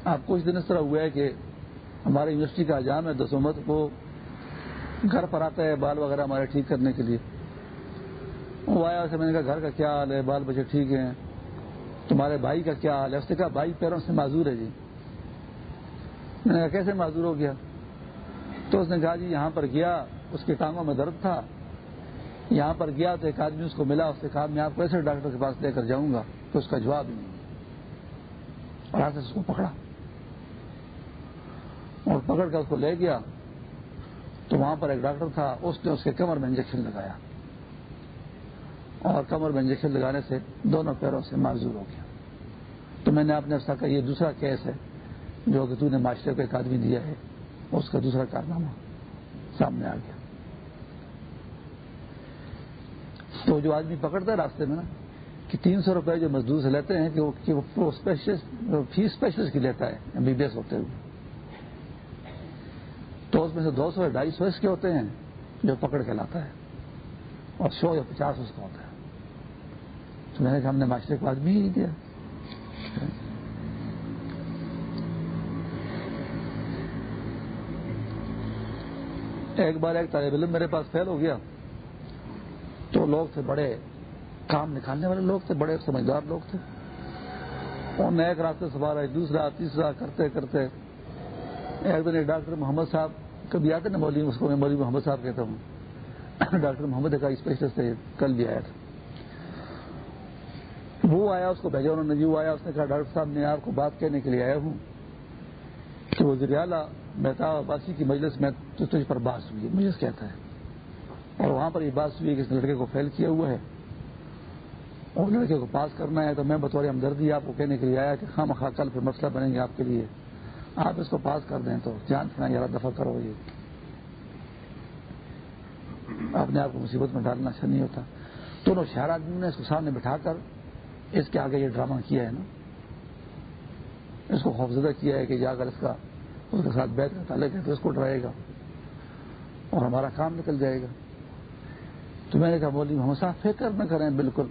Speaker 1: آپ کچھ دن اس طرح ہوا ہے کہ ہمارے یونیورسٹی کا اجام ہے دسومت کو گھر پر آتا ہے، بال وغیرہ ہمارے ٹھیک کرنے کے لیے۔ وہ آیا اسے، میں نے کہا، گھر کا کیا حال ہے؟ بال بچے ٹھیک ہیں؟ تمہارے بھائی کا کیا حال ہے؟ اس نے کہا، بھائی پیروں سے معذور ہے جی۔ میں نے کہا، کیسے معذور ہو گیا؟ تو اس نے کہا جی یہاں پر گیا، اس کے ٹانگوں میں درد تھا۔ یہاں پر گیا تو ایک آدمی اس کو ملا، اس نے کہا، میں آپ کو ایسے ڈاکٹر کے پاس لے کر جاؤں گا تو اس کا جواب نہیں اور ہاتھ سے اس کو پکڑا۔ اور پکڑ کر اس کو لے گیا تو وہاں پر ایک ڈاکٹر تھا، اس نے اس کے کمر میں انجیکشن لگایا۔ اور کمر میں انجیکشن لگانے سے دونوں پیروں سے معذور ہو گیا۔ تو میں نے آپ نے کہا، یہ دوسرا کیس ہے جو کہ تو نے معاشرے کو ایک آدمی دیا ہے، اس کا دوسرا کارنامہ سامنے آ گیا۔ تو جو آدمی پکڑتا ہے راستے میں نا، کہ تین سو روپئے جو مزدور سے لیتے ہیں، کہ وہ فیس اسپیشلسٹ کی لیتا ہے ایم بی بی ایس ہوتے ہوئے۔ تو میں سے دو سو یا ڈھائی سو اس کے ہوتے ہیں جو پکڑ کے لاتا ہے اور سو یا پچاس اس کا ہوتا ہے۔ تو میں نے کہا ہم نے معاشرے کو آدمی ہی دیا۔ ایک بار ایک طالب علم میرے پاس فیل ہو گیا۔ تو لوگ تھے بڑے کام نکالنے والے لوگ تھے، بڑے سمجھدار لوگ تھے۔ اور میں ایک راستے سوار دوسرا، تیسرا، کرتے کرتے۔ ایک دن ایک ڈاکٹر محمد صاحب کبھی آتے نا مولوی اس کو میں مولوی محمد صاحب کہتا ہوں۔ ڈاکٹر محمد کا اسپیشلسٹ ہے کل بھی آیا تھا۔ وہ آیا، اس کو بھیجا انہوں نے جی جو آیا، اس نے کہا ڈاکٹر صاحب میں آپ کو بات کہنے کے لیے آیا ہوں۔ کہ وزیر اعلیٰ مہتاب عباسی کی مجلس، میں تجھ پر بات ہوئی ہے۔ مجلس کہتا ہے۔ اور وہاں پر یہ بات ہوئی ہے کہ اس لڑکے کو فیل کیا ہوا ہے۔ اور لڑکے کو پاس کرنا ہے تو میں بطور ہمدردی آپ کو کہنے کے لیے آیا کہ خام خواہ کل پھر مسئلہ بنے گے آپ کے لیے۔ آپ اس کو پاس کر دیں تو جان سنا یار دفاع کرو یہ۔ اپنے آپ کو مصیبت میں ڈالنا اچھا نہیں ہوتا۔ دونوں شہر آدمی نے اس کو سامنے بٹھا کر اس کے آگے یہ ڈرامہ کیا ہے نا۔ اس کو خوفزدہ کیا ہے کہ جا کر اس کا اس کے ساتھ بیٹھ کر تعلق ہے تو اس کو ڈرائے گا اور ہمارا کام نکل جائے گا۔ تو میں نے کہا بولی ہم صاحب، فکر نہ کریں، بالکل۔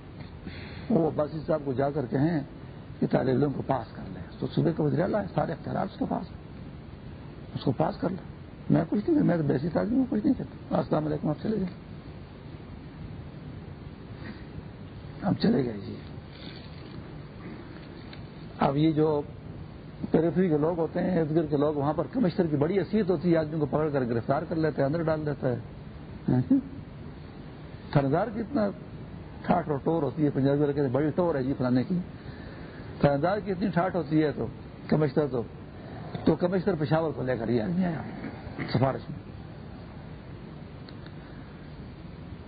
Speaker 1: وہ باسی صاحب کو جا کر کہیں کہ طالب علم کو پاس کر لیں۔ تو صبح کا وزیر ہے، سارے اختیارات اس کے پاس اس کو پاس کر لیں میں کچھ نہیں، میں تو آدمی ہوں کچھ نہیں کرتا۔ السلام علیکم، آپ چلے گئے اب چلے گئے جی۔ اب یہ جو پیریفری کے لوگ ہوتے ہیں، ارد گرد کے لوگ، وہاں پر کمشنر کی بڑی حیثیت ہوتی ہے آدمی کو پکڑ کر گرفتار کر لیتے ہیں اندر ڈال دیتا ہے۔ تھندار کی اتنا ٹھاٹ اور ٹور ہوتی ہے، پنجابی والے بڑی ٹور ہے جی فلانے کی۔ تھندار کی اتنی ٹھاٹ ہوتی ہے تو کمشنر تو تو کمشنر پشاور کو لے کر یہ آدمی آیا سفارش میں۔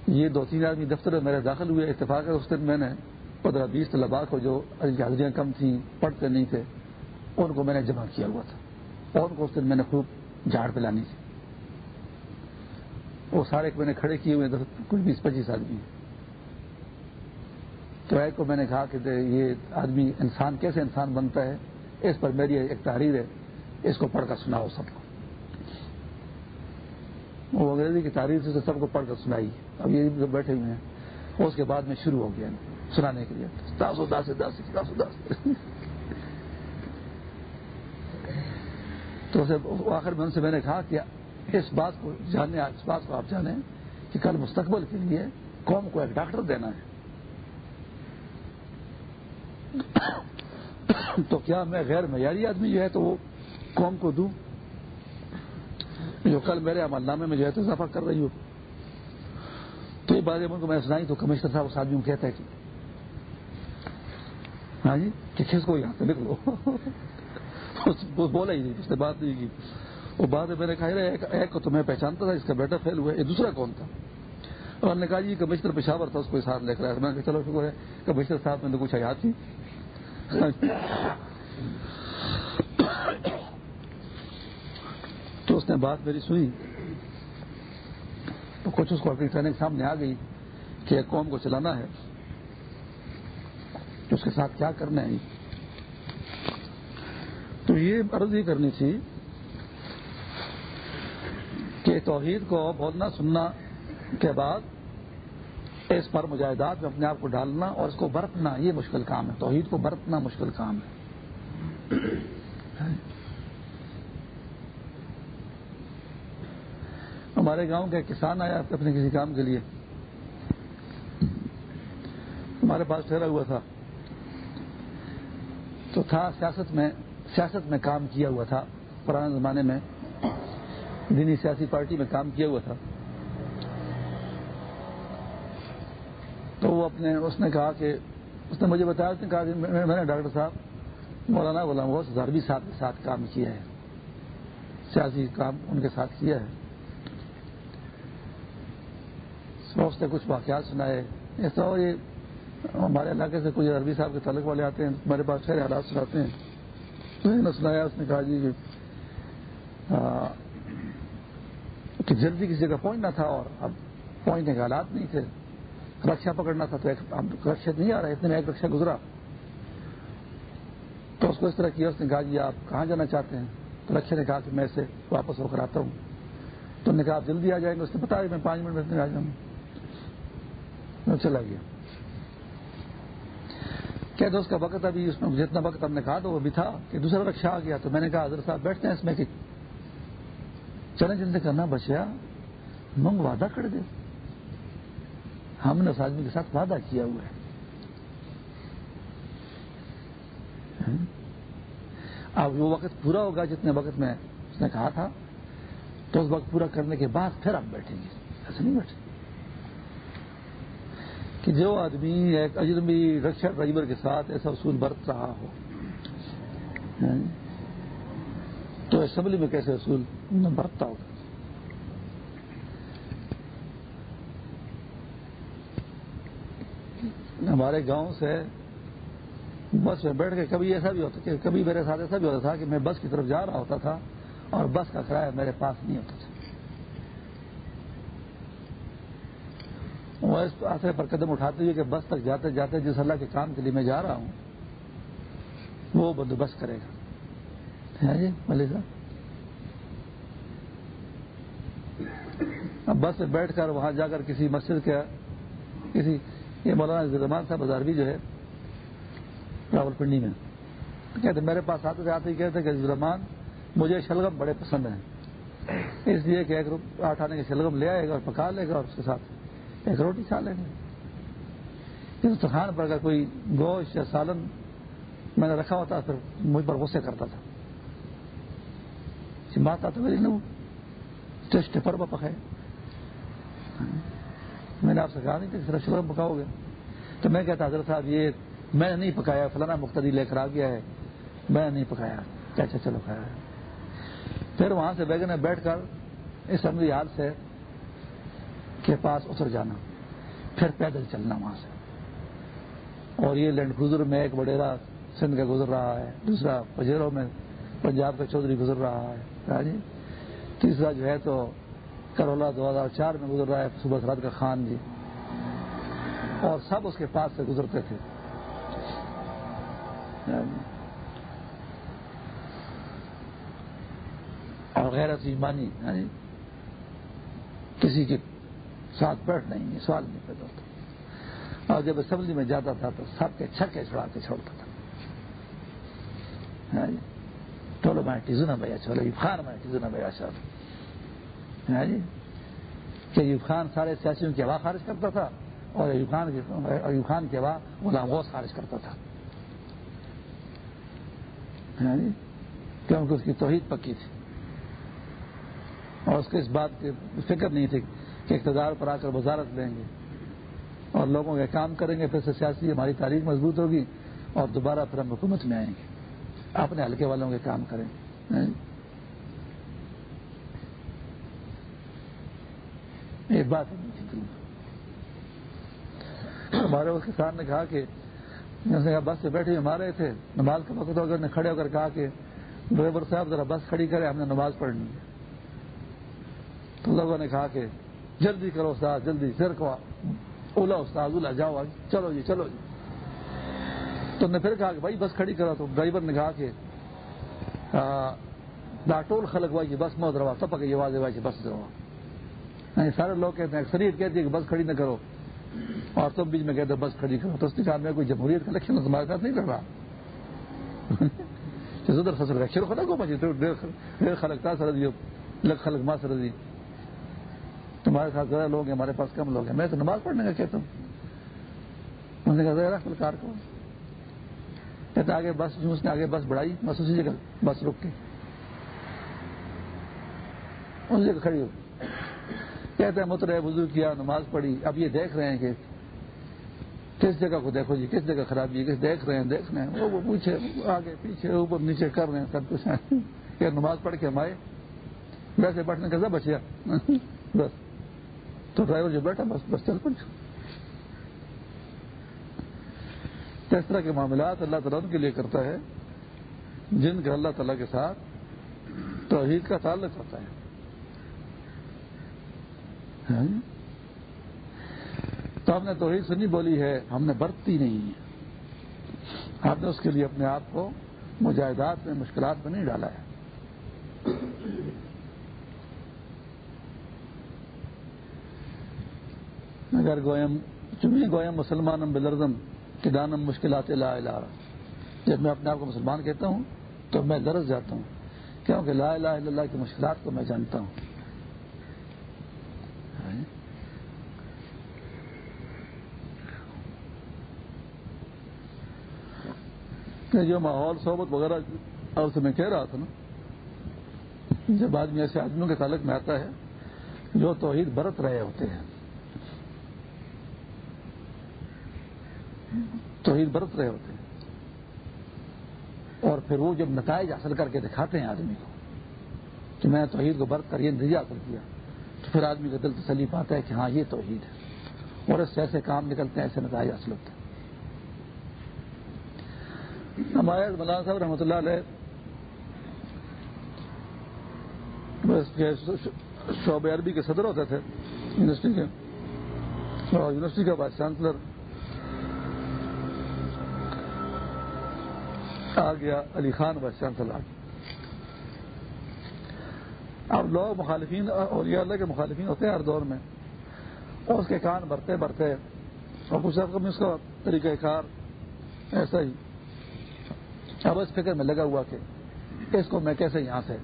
Speaker 1: یہ دو تین آدمی دفتر میں میرے داخل ہوئے، اتفاق ہے، اس دن میں نے پندرہ بیس طلبا کو جو حاضریاں کم تھیں پڑھتے نہیں تھے، ان کو میں نے جمع کیا ہوا تھا۔ اور ان کو اس دن میں نے خوب جھاڑ پلانی تھی وہ سارے میں نے کھڑے کیے ہوئے کچھ بیس پچیس آدمی ہیں۔ تو ایک کو میں نے کہا کہ یہ آدمی انسان، کیسے انسان بنتا ہے؟ اس پر میری ایک تحریر ہے، اس کو پڑھ کر سناؤ سب کو۔ وہ انگریزی کی تاریخ سے سب کو پڑھ کر سنائی۔ اب یہ بیٹھے ہوئے ہیں، اس کے بعد میں شروع ہو گیا سنانے کے لیے۔ دس دس دس دس دس تو آخر میں ان سے میں نے کہا کہ اس بات کو جاننے اس بات کو آپ جانیں کہ کل مستقبل کے لیے قوم کو ایک ڈاکٹر دینا ہے۔ تو کیا میں غیر معیاری آدمی جو ہے تو وہ قوم کو دوں؟ جو کل میرے عمل نامے میں جو ہے تو اضافہ کر رہی ہو۔ تو یہ باتیں ان کو میں سنائی تو کمشنر صاحب اس آدمی کہتا ہے کہ ہاں جی کہ کس کو یہاں سے نکلو بولا ہی نہیں، اس نے بات نہیں کی۔ وہ بات میں نے کہا ایک کو تو میں پہچانتا تھا، اس کا بیٹا فیل ہوا یہ دوسرا کون تھا؟ اور نے کہا جی کمشنر پشاور تھا، اس کو ساتھ لے کر میں نے کہا، چلو، شکر ہے، کمشنر صاحب نے تو کچھ حیات تھی [coughs] تو اس نے بات میری سنی تو کچھ اس کو اپنی ٹریننگ سامنے آ گئی کہ ایک قوم کو چلانا ہے تو اس کے ساتھ کیا کرنا ہے؟ تو یہ عرض یہ کرنی تھی کہ توحید کو بولنا سننا کے بعد اس پر مجاہدات میں اپنے آپ کو ڈالنا اور اس کو برتنا، یہ مشکل کام ہے۔ توحید کو برتنا مشکل کام ہے۔ ہمارے گاؤں کا کسان آیا اپنے کسی کام کے لیے۔ ہمارے پاس ٹھہرا ہوا تھا۔ تو تھا سیاست میں سیاست میں کام کیا ہوا تھا۔ پرانے زمانے میں دینی سیاسی پارٹی میں کام کیا ہوا تھا۔ تو وہ اپنے اس نے کہا کہ اس نے مجھے بتایا، اس نے کہا کہ میں نے ڈاکٹر صاحب، مولانا غلام غوث زربی صاحب کے ساتھ کام کیا ہے سیاسی کام ان کے ساتھ کیا ہے۔ اس نے کچھ واقعات سنائے۔ اس طرح یہ ہمارے علاقے سے کچھ عربی صاحب کے تعلق والے آتے ہیں، ہمارے پاس سارے حالات سناتے ہیں۔ تو نے سنایا، اس نے کہا جی کہ جلدی کسی جگہ پہنچنا تھا اور اب پہنچنے کے حالات نہیں تھے۔ رکشا پکڑنا تھا تو ایک رکشا نہیں آ رہا اتنے میں ایک رکشا گزرا۔ تو اس کو اس طرح کیا، اس نے کہا جی آپ کہاں جانا چاہتے ہیں؟ تو رکشے نے کہا کہ میں اسے واپس ہو کر آتا ہوں۔ تو نے کہا آپ جلدی آ جائیں گے، اس نے بتایا میں پانچ منٹ میں آ جاؤں۔ میں چلا گیا۔ کیا تو اس کا وقت ابھی، اس میں جتنا وقت ہم نے کہا تو وہ بھی تھا کہ دوسرا رکشا آ گیا۔ تو میں نے کہا حضرت صاحب بیٹھتے ہیں اس میں کہ چلیں جلدی کرنا بچیا، منگ وعدہ کر دے۔ ہم نے اس آدمی کے ساتھ وعدہ کیا ہوا ہے۔ ہاں؟ اب وہ وقت پورا ہوگا جتنے وقت میں اس نے کہا تھا، تو اس وقت پورا کرنے کے بعد پھر آپ بیٹھیں گے۔ ایسے نہیں بیٹھے کہ جو آدمی ایک اجنبی رکشا ڈرائیور کے ساتھ ایسا اصول برت رہا ہو ہاں؟ تو اسمبلی میں کیسے اصول برتتا ہوگا؟ ہمارے گاؤں سے بس میں بیٹھ کے کبھی ایسا بھی ہوتا کہ کبھی میرے ساتھ ایسا بھی ہوتا تھا کہ میں بس کی طرف جا رہا ہوتا تھا اور بس کا کرایہ میرے پاس نہیں ہوتا تھا۔ وہ اس آسرے پر قدم اٹھاتے ہوئے کہ بس تک جاتے جاتے جس اللہ کے کام کے لیے میں جا رہا ہوں، وہ بندوبست کرے گا۔ جی ملک صاحب؟ اب بس سے بیٹھ کر وہاں جا کر کسی مسجد کے کسی یہ مولانا زمان صاحب بازار جو ہے راول پنڈی میں کہتے میرے پاس آتے تھے، آتے ہی کہتے کہ رحمان مجھے شلگم بڑے پسند ہیں۔ اس لیے کہ ایک آٹھ آنے کے شلگم لے آئے گا اور پکا لے گا اور اس کے ساتھ ایک روٹی کھا لیں گے۔ خان پر اگر کوئی گوشت یا سالن میں نے رکھا ہوتا پھر مجھ پر غصے کرتا تھا۔ بات آتا میری نو ٹیسٹ پر پکائے میں نے آپ سے کہا نہیں کہ صرف پکاؤ گے۔ تو میں کہتا حضرت صاحب، یہ میں نے نہیں پکایا، فلانا مختدی لے کر آ گیا ہے۔ میں نے نہیں پکایا۔ اچھا چلو کھایا پھر وہاں سے بیگن میں بیٹھ کر اس عملی حال سے کے پاس اتر جانا۔ پھر پیدل چلنا وہاں سے۔ اور یہ لینڈ گزر میں ایک وڈیرا سندھ کا گزر رہا ہے، دوسرا پجیروں میں پنجاب کا چودھری گزر رہا ہے۔ ہاں جی؟ تیسرا جو ہے تو کرولا دو ہزار چار میں گزر رہا ہے، صبح سرات کا خان جی۔ اور سب اس کے پاس سے گزرتے تھے۔ اور غیرت ایمانی یعنی کسی کے ساتھ بیٹھ نہیں سوال نہیں پیدا ہوتا۔ اور جب اسمبلی میں جاتا تھا تو سب کے چھکے چھڑا کے چھوڑتا تھا۔ یعنی، ٹولو میں ٹیزو نہ بھیا چھوڑو خان میں ٹیزو نہ بھیا چھوڑو جی؟ کہ ایوب خان سارے سیاسیوں کی ہوا خارج کرتا تھا اور ایوب خان ایوب خان کی ہوا غلام غوث خارج کرتا تھا۔ جی؟ کیونکہ اس کی توحید پکی تھی۔ اور اس کو اس بات کی فکر نہیں تھی کہ اقتدار پر آ کر وزارت لیں گے۔ اور لوگوں کے کام کریں گے، پھر سے سیاسی ہماری تاریخ مضبوط ہوگی اور دوبارہ پھر ہم حکومت میں آئیں گے۔ اپنے ہلکے والوں کے کام کریں۔ گے ایک بات ہمارے اس کسان نے کہا کہ بس سے بیٹھے ہم آ رہے تھے۔ نماز کا وقت ہو نے کھڑے ہو کر کہا کہ ڈرائیور صاحب ذرا بس کھڑی کرے، ہم نے نماز پڑھنی ہے۔ تو لوگوں نے کہا کہ جلدی کرو استاد، جلدی سر کو اولا استاد، اولا جاؤ چلو جی چلو جی۔ تو نے پھر کہا کہ بھائی بس کھڑی کرو۔ تو ڈرائیور نے کہا کہ ڈاٹول خلق ہوا بس مت روا تب یہ آواز ہے بس روا۔ سارے لوگ کہتے ہیں اکثریت کہتی ہے کہ بس کھڑی نہ کرو۔ اور تم بیچ میں کہتے بس کھڑی کرو۔ تو اس نے میں کوئی جمہوریت کا لکشن تمہارے ساتھ نہیں کر رہا۔ [laughs] زدر فصل کا شروع خلق ہو پچی ڈیر خلق تھا سر لگ خلق ماں سر دی۔ تمہارے ساتھ زیادہ لوگ ہیں، ہمارے پاس کم لوگ ہیں۔ میں تو نماز پڑھنے کا کہتا ہوں۔ انہوں نے کہا، ذرا فلکار کو کہتا آگے بس جو اس نے آگے بس بڑھائی، بس اسی جگہ بس رک کے۔ اس جگہ کھڑی ہو۔ کہتے ہیں متر وضو کیا، نماز پڑھی۔ اب یہ دیکھ رہے ہیں کہ کس جگہ کو دیکھو جی کس جگہ خرابی ہے، کس دیکھ رہے ہیں، دیکھ رہے ہیں۔ وہ پوچھے آگے، پیچھے، اوپر، نیچے کر رہے ہیں، سب کچھ کہ نماز پڑھ کے ہم آئے۔ ویسے بیٹھنے کا سب بچیا۔ بس۔ تو ڈرائیور جو بیٹھا، بس بس چل پڑ اس طرح کے معاملات اللہ تعالیٰ کے لیے کرتا ہے، جن کا اللہ تعالیٰ کے ساتھ توحید کا تعلق ہوتا ہے۔ ہاں جی؟ تو ہم نے توحید سنی بولی ہے، ہم نے برتتی نہیں ہے ہم نے اس کے لیے اپنے آپ کو مجاہدات میں مشکلات میں نہیں ڈالا ہے۔ اگر گوئم چونکہ گوئم مسلمان بلرزم کہ دانم مشکلات لا الہ جب میں اپنے آپ کو مسلمان کہتا ہوں، تو میں درس جاتا ہوں، کیونکہ لا الہ الا اللہ کی مشکلات کو میں جانتا ہوں۔ کہ جو ماحول، صحبت وغیرہ اور سے میں کہہ رہا تھا نا، جب آدمی ایسے آدمیوں کے تعلق میں آتا ہے جو توحید برت رہے ہوتے ہیں۔ توحید برت رہے ہوتے ہیں۔ اور پھر وہ جب نتائج حاصل کر کے دکھاتے ہیں آدمی کو، کہ میں توحید کو برت کر یہ نتیجہ حاصل کیا، تو پھر آدمی کا دل تسلی پاتا ہے کہ ہاں یہ توحید ہے۔ اور اس سے ایسے کام نکلتے ہیں، ایسے نتائج حاصل ہوتے ہیں۔ ہمارے مولانا صاحب رحمۃ اللہ علیہ شعبہ عربی کے صدر ہوتے تھے یونیورسٹی کے، اور یونیورسٹی کا وائس چانسلر آ گیا، علی خان وائس چانسلر اب لوگ مخالفین، اور یہ اللہ کے مخالفین ہوتے ہیں ہر دور میں، اور اس کے کان بھرتے بھرتے، اور کچھ میں اس کا طریقہ کار ایسا ہی۔ اب اس فکر میں لگا ہوا کہ اس کو میں کیسے یہاں سے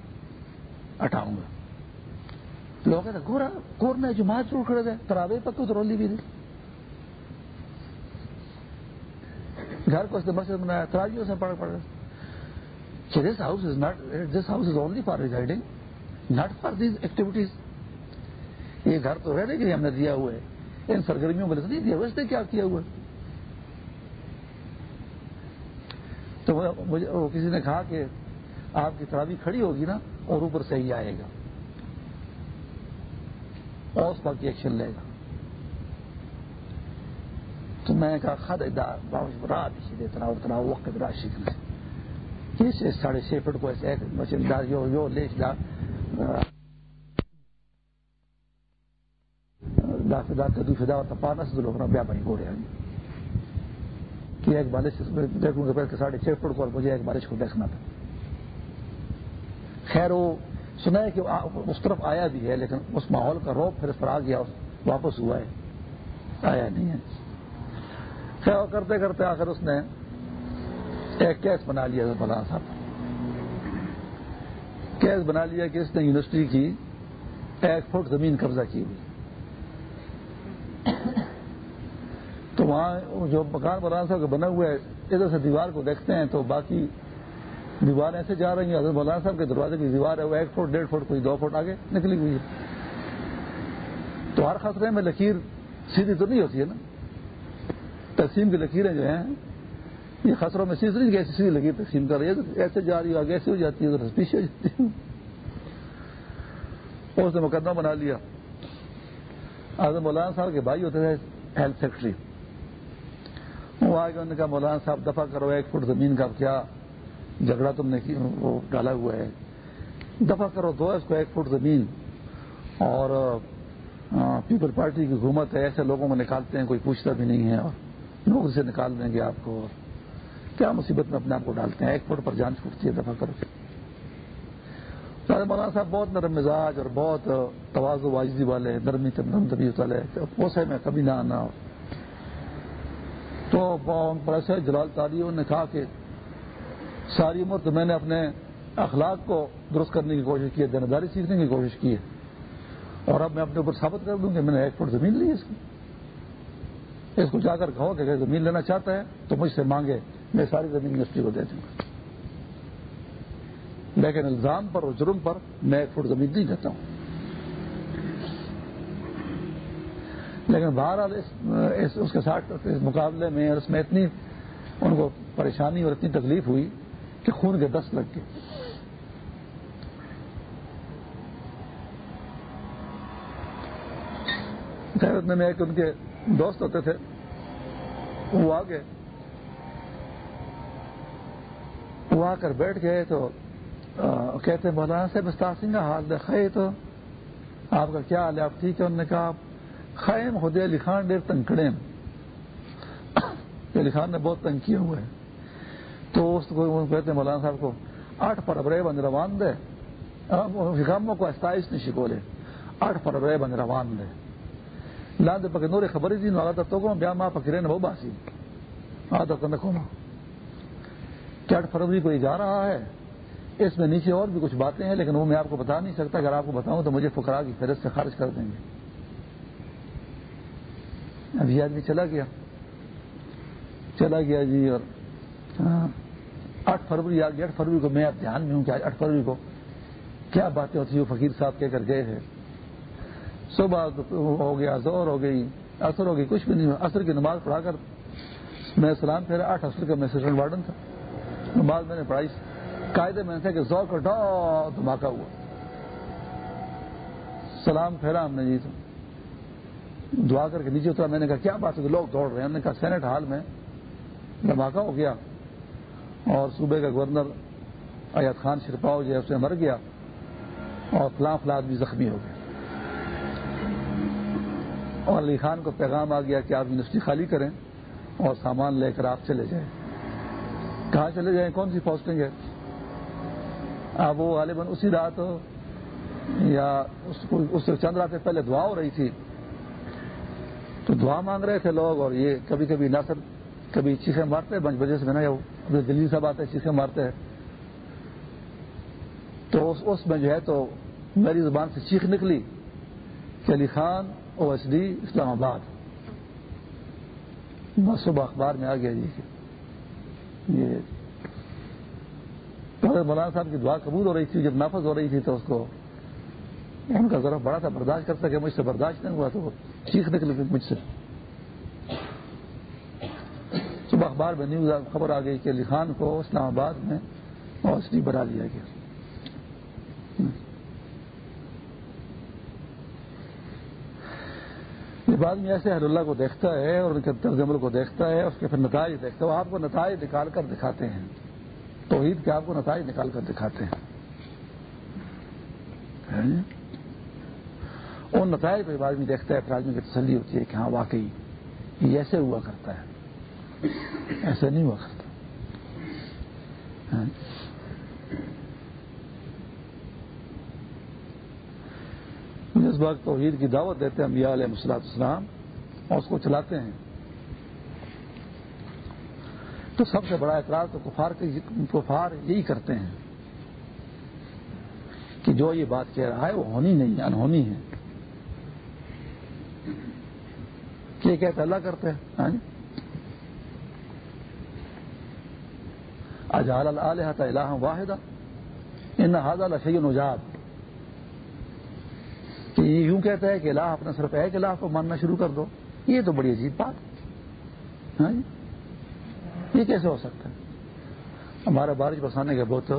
Speaker 1: ہٹاؤں گا۔ لوگ گورا کور نے جماعت شروع کر دے تراوے پر تو رولی بھی دی گھر کو اس نے مسجد بنایا تراجیوں سے پڑھ پڑ رہے this house is not this house is only for residing not for these activities یہ گھر تو رہنے کے لیے ہم نے دیا ہوا ہے۔ ان سرگرمیوں میں نہیں دیا ہوا اس نے کیا کیا ہوا؟ ہے تو مجھے کسی نے کہا کہ آپ کی تراوی کھڑی ہوگی نا اور اوپر سے ہی آئے گا اور اس پر ایکشن لے گا تو میں نے کہا خد رات اسی اتنا اتنا وقت راشی میں ساڑھے چھ فٹ کو ایسے مچلدار یو یو لیش دا دا فدا کدو فدا اور تپانا سے لوگ بیا بنی گوڑے ہیں کہ ایک بارش دیکھوں گا پہلے ساڑھے چھ فٹ کو اور مجھے ایک بارش کو دیکھنا تھا۔ خیر، وہ سنا ہے کہ اس طرف آیا بھی ہے، لیکن اس ماحول کا روپ پھر اس پر آ گیا واپس ہوا ہے۔ آیا نہیں ہے۔ خیر کرتے کرتے آخر اس نے ایک کیس بنا لیا مولانا صاحب۔ کیس بنا لیا کہ اس نے یونیورسٹی کی ایک فٹ زمین قبضہ کی ہوئی تو وہاں جو مکان مولانا صاحب کا بنا ہوا ہے، ادھر سے دیوار کو دیکھتے ہیں تو باقی دیوار ایسے جا رہی ہیں، حضرت مولانا صاحب کے دروازے کی دیوار ہے، وہ ایک فٹ، ڈیڑھ فٹ، کوئی دو فٹ آگے نکلی ہوئی ہے۔ تو ہر خطرے میں لکیر سیدھی تو نہیں ہوتی ہے نا؟ تقسیم کی لکیریں جو ہیں، یہ خسروں میں سیدھی نہیں، ایسی سیدھی لکیر تقسیم کر رہی ہے۔ ایسے جا رہی ہے، آگے ایسے ہو جاتی ہے پیچھے ہو جاتی ہے اس نے مقدمہ بنا لیا۔ حضرت مولانا صاحب کے بھائی ہوتے تھے، ہیلتھ سیکٹری وہ آگے انہوں نے کہا، مولانا صاحب دفاع کرو، ایک فٹ زمین کا کیا جھگڑا تم نے وہ ڈالا ہوا ہے۔ دفاع کرو دو اس کو ایک فٹ زمین۔ اور پیپل پارٹی کی حکومت ہے، ایسے لوگوں میں نکالتے ہیں، کوئی پوچھتا بھی نہیں ہے، اور نوکری سے نکال دیں گے آپ کو۔ کیا مصیبت میں اپنے آپ کو ڈالتے ہیں؟ ایک فٹ پر جان چھوٹتی ہے دفاع کرو۔ مولانا صاحب، بہت نرم مزاج اور بہت تواز و واجدی والے، نرمی نرم طبیعت والے اسے میں کبھی نہ آنا۔ تو جلال تاریوں نے کہا کہ ساری عمر تو میں نے اپنے اخلاق کو درست کرنے کی کوشش کی ہے ذمہ داری سیکھنے کی کوشش کی ہے۔ اور اب میں اپنے اوپر ثابت کر دوں کہ میں نے ایک فٹ زمین لی اس کی۔ اس کو جا کر کہو کہ اگر زمین لینا چاہتا ہے تو مجھ سے مانگے، میں ساری زمین یونیورسٹی کو دے دوں گا۔ لیکن الزام پر اور جرم پر میں ایک فٹ زمین نہیں دیتا ہوں۔ لیکن بہرحال اس کے ساتھ اس مقابلے میں اور اس میں اتنی ان کو پریشانی اور اتنی تکلیف ہوئی کہ خون کے دست لگ گئے۔ خیرت میں ایک ان کے دوست ہوتے تھے، وہ آ گئے وہ آ کر بیٹھ گئے تو کہتے مولانا صاحب استاسنگ کا حال دیکھا تو آپ کا کیا حال ہے؟ آپ ٹھیک ہے انہوں نے کہا خیم خدے علی خان ڈیر تنکڑے علی خان نے بہت تنگ کیا ہوا ہے تو اس کو کہتے ہیں مولانا صاحب کو، آٹھ پربرے بند روان دے۔ غموں کو استائش نہیں شکولے۔ آٹھ پربرے بند روان دے۔ لاند پکے نور خبری دی، نو آتا تو کو بیا ما پکرے نے وہ باسی۔ آتا تو نکو ما کہ آٹھ فروری کو یہ جا رہا ہے۔ اس میں نیچے اور بھی کچھ باتیں ہیں، لیکن وہ میں آپ کو بتا نہیں سکتا۔ اگر آپ کو بتاؤں تو مجھے فکرا کی فہرست سے خارج کر دیں گے۔ اب یہ آدمی چلا گیا۔ چلا گیا جی اور ہاں۔ آٹھ فروری آ گئی آٹھ فروری کو میں اب دھیان میں ہوں کہ آٹھ فروری کو کیا باتیں ہوتی ہیں؟ فقیر صاحب کہہ کر گئے ہیں۔ صبح ہو گیا زور ہو گئی اثر ہو گئی، کچھ بھی نہیں اثر کی نماز پڑھا کر میں سلام پھیرا۔ آٹھ اثر کا میں سیشن وارڈن تھا۔ نماز میں نے پڑھائی۔ قاعدے میں سے کہ زور کا ڈا دھماکہ ہوا۔ سلام پھیرا ہم نے جی۔ تو دعا کر کے نیچے اترا۔ میں نے کہا، کیا بات ہے؟ کہ لوگ دوڑ رہے ہیں۔ ہم نے کہا، سینٹ ہال میں دھماکہ ہو گیا اور صوبے کا گورنر ایت خان شرپاؤ جو ہے، اس میں مر گیا اور فلاں فلاں آدمی زخمی ہو گیا اور علی خان کو پیغام آ گیا کہ آپ یونیورسٹی خالی کریں اور سامان لے کر آپ چلے جائیں۔ کہاں چلے جائیں؟ کون سی پوسٹنگ ہے؟ اب وہ غالباً اسی رات یا اس سے چند راتیں پہلے دعا ہو رہی تھی۔ تو دعا مانگ رہے تھے لوگ اور یہ کبھی کبھی ناصر کبھی چیخیں مارتے ہیں۔ بجے سے میں نے دلی صاحب آتے چیخیں مارتے ہیں۔ تو اس میں جو ہے تو میری زبان سے چیخ نکلی کہ Ali Khan O S D Islamabad. صبح اخبار میں آ گیا جی یہ مولانا صاحب کی دعا قبول ہو رہی تھی جب نافذ ہو رہی تھی تو اس کو ان کا ذرا بڑا تھا برداشت کر سکے مجھ سے برداشت نہیں ہوا تو وہ چیخ نکل گئی مجھ سے۔ صبح اخبار میں نیوز خبر آ گئی کہ علی خان کو اسلام آباد میں او بنا لیا گیا۔ بعد میں ایسے حل اللہ کو دیکھتا ہے اور ان کے طرز عمل کو دیکھتا ہے، اس کے پھر نتائج دیکھتا ہے۔ وہ آپ کو نتائج نکال کر دکھاتے ہیں۔ توحید کے آپ کو نتائج نکال کر دکھاتے ہیں۔ ان نتائج پہ آدمی دیکھتا ہے پھر آدمی کی تسلی ہوتی ہے کہ ہاں واقعی یہ ایسے ہوا کرتا ہے۔ ایسے نہیں ہوا کرتا۔ ہاں۔ جس وقت توحید کی دعوت دیتے ہیں انبیاء علیہ مسلاط اسلام اور اس کو چلاتے ہیں۔ تو سب سے بڑا اعتراض تو کفار کفار یہی کرتے ہیں کہ جو یہ بات کہہ رہا ہے وہ ہونی نہیں ہے انہونی ہے۔ کہ کہتے اللہ کرتے ہیں؟ ہاں جی؟ اجال الہ واحدہ۔ ان حاضل شعین نجات کہ یہ یوں کہتا ہے کہ اللہ اپنا صرف ایک اللہ کو ماننا شروع کر دو۔ یہ تو بڑی عجیب بات ہاں جی۔ یہ کیسے ہو سکتا ہے؟ ہمارا بارش بسانے کا بت،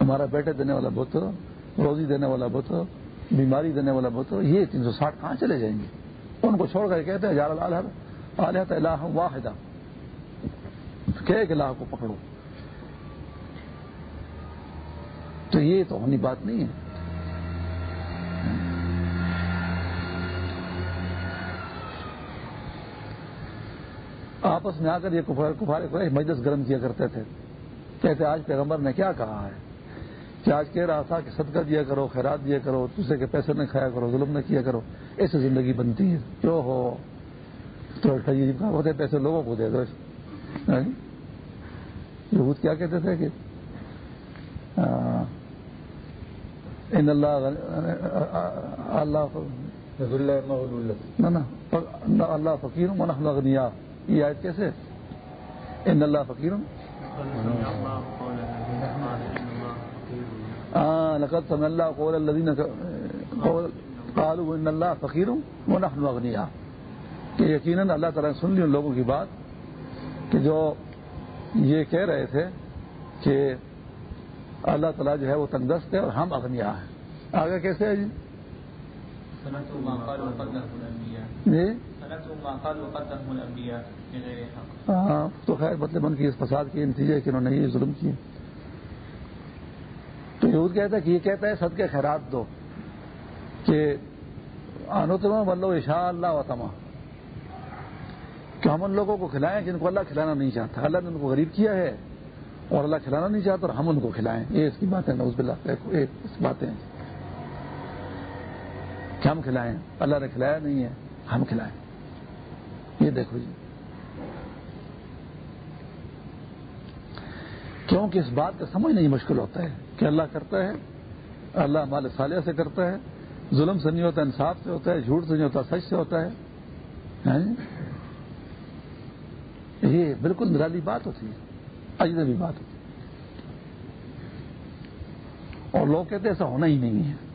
Speaker 1: ہمارا بیٹے دینے والا بت، روزی دینے والا بت، بیماری دینے والا بت، یہ تین سو ساٹھ کہاں چلے جائیں گے؟ ان کو چھوڑ کر کہتے ہیں یار اللہ واحدہ۔ کہ ایک اللہ کو پکڑو۔ تو یہ تو ہونی بات نہیں ہے۔ آپس میں آ کر یہ کفارے کو مجلس گرم کیا کرتے تھے۔ کہتے آج پیغمبر نے کیا کہا ہے؟ کہ آج کہہ رہا تھا کہ صدقہ دیا کرو خیرات دیا کرو دوسرے کے پیسے نہ کھایا کرو ظلم نہ کیا کرو ایسے زندگی بنتی ہے۔ جو ہو۔ تو ہوتے پیسے لوگوں کو دے دو۔ ہاں جی؟ یہود کیا کہتے تھے کہ ان اللہ اللہ اللہ فقیر یہ آیت کیسے ان اللہ فقیر لقد سمع اللہ قول الذين قالوا ان اللہ فقیر ونحن کہ یقیناً اللہ تعالیٰ نے سن لی ان لوگوں کی بات کہ جو یہ کہہ رہے تھے کہ اللہ تعالیٰ جو ہے وہ تندرست ہے اور ہم اغنیا ہیں۔ آگے کیسے ہے جی؟ جی؟ ہاں تو خیر مطلب ان کی اس فساد کے نتیجے کہ انہوں نے یہ ظلم کیے یہود کہتا ہے کہ یہ کہتا ہے سد کے خیرات دو، کہ انتما ملو اشاء اللہ و تما کہ ہم ان لوگوں کو کھلائیں جن کو اللہ کھلانا نہیں چاہتا۔ اللہ نے ان کو غریب کیا ہے اور اللہ کھلانا نہیں چاہتا اور ہم ان کو کھلائیں۔ یہ اس کی بات ہے نوز بلّہ باتیں کہ ہم کھلائیں، اللہ نے کھلایا نہیں ہے، ہم کھلائیں۔ یہ دیکھو جی۔ کیونکہ اس بات کا سمجھ نہیں مشکل ہوتا ہے۔ کہ اللہ کرتا ہے، اللہ مال صالح سے کرتا ہے، ظلم سے نہیں ہوتا، انصاف سے ہوتا ہے، جھوٹ سے نہیں ہوتا، سچ سے ہوتا ہے۔ ہاں جی؟ یہ بالکل نرالی بات ہوتی ہے، اجنبی بات ہوتی ہے۔ اور لوگ کہتے ہیں ایسا ہونا ہی نہیں ہے۔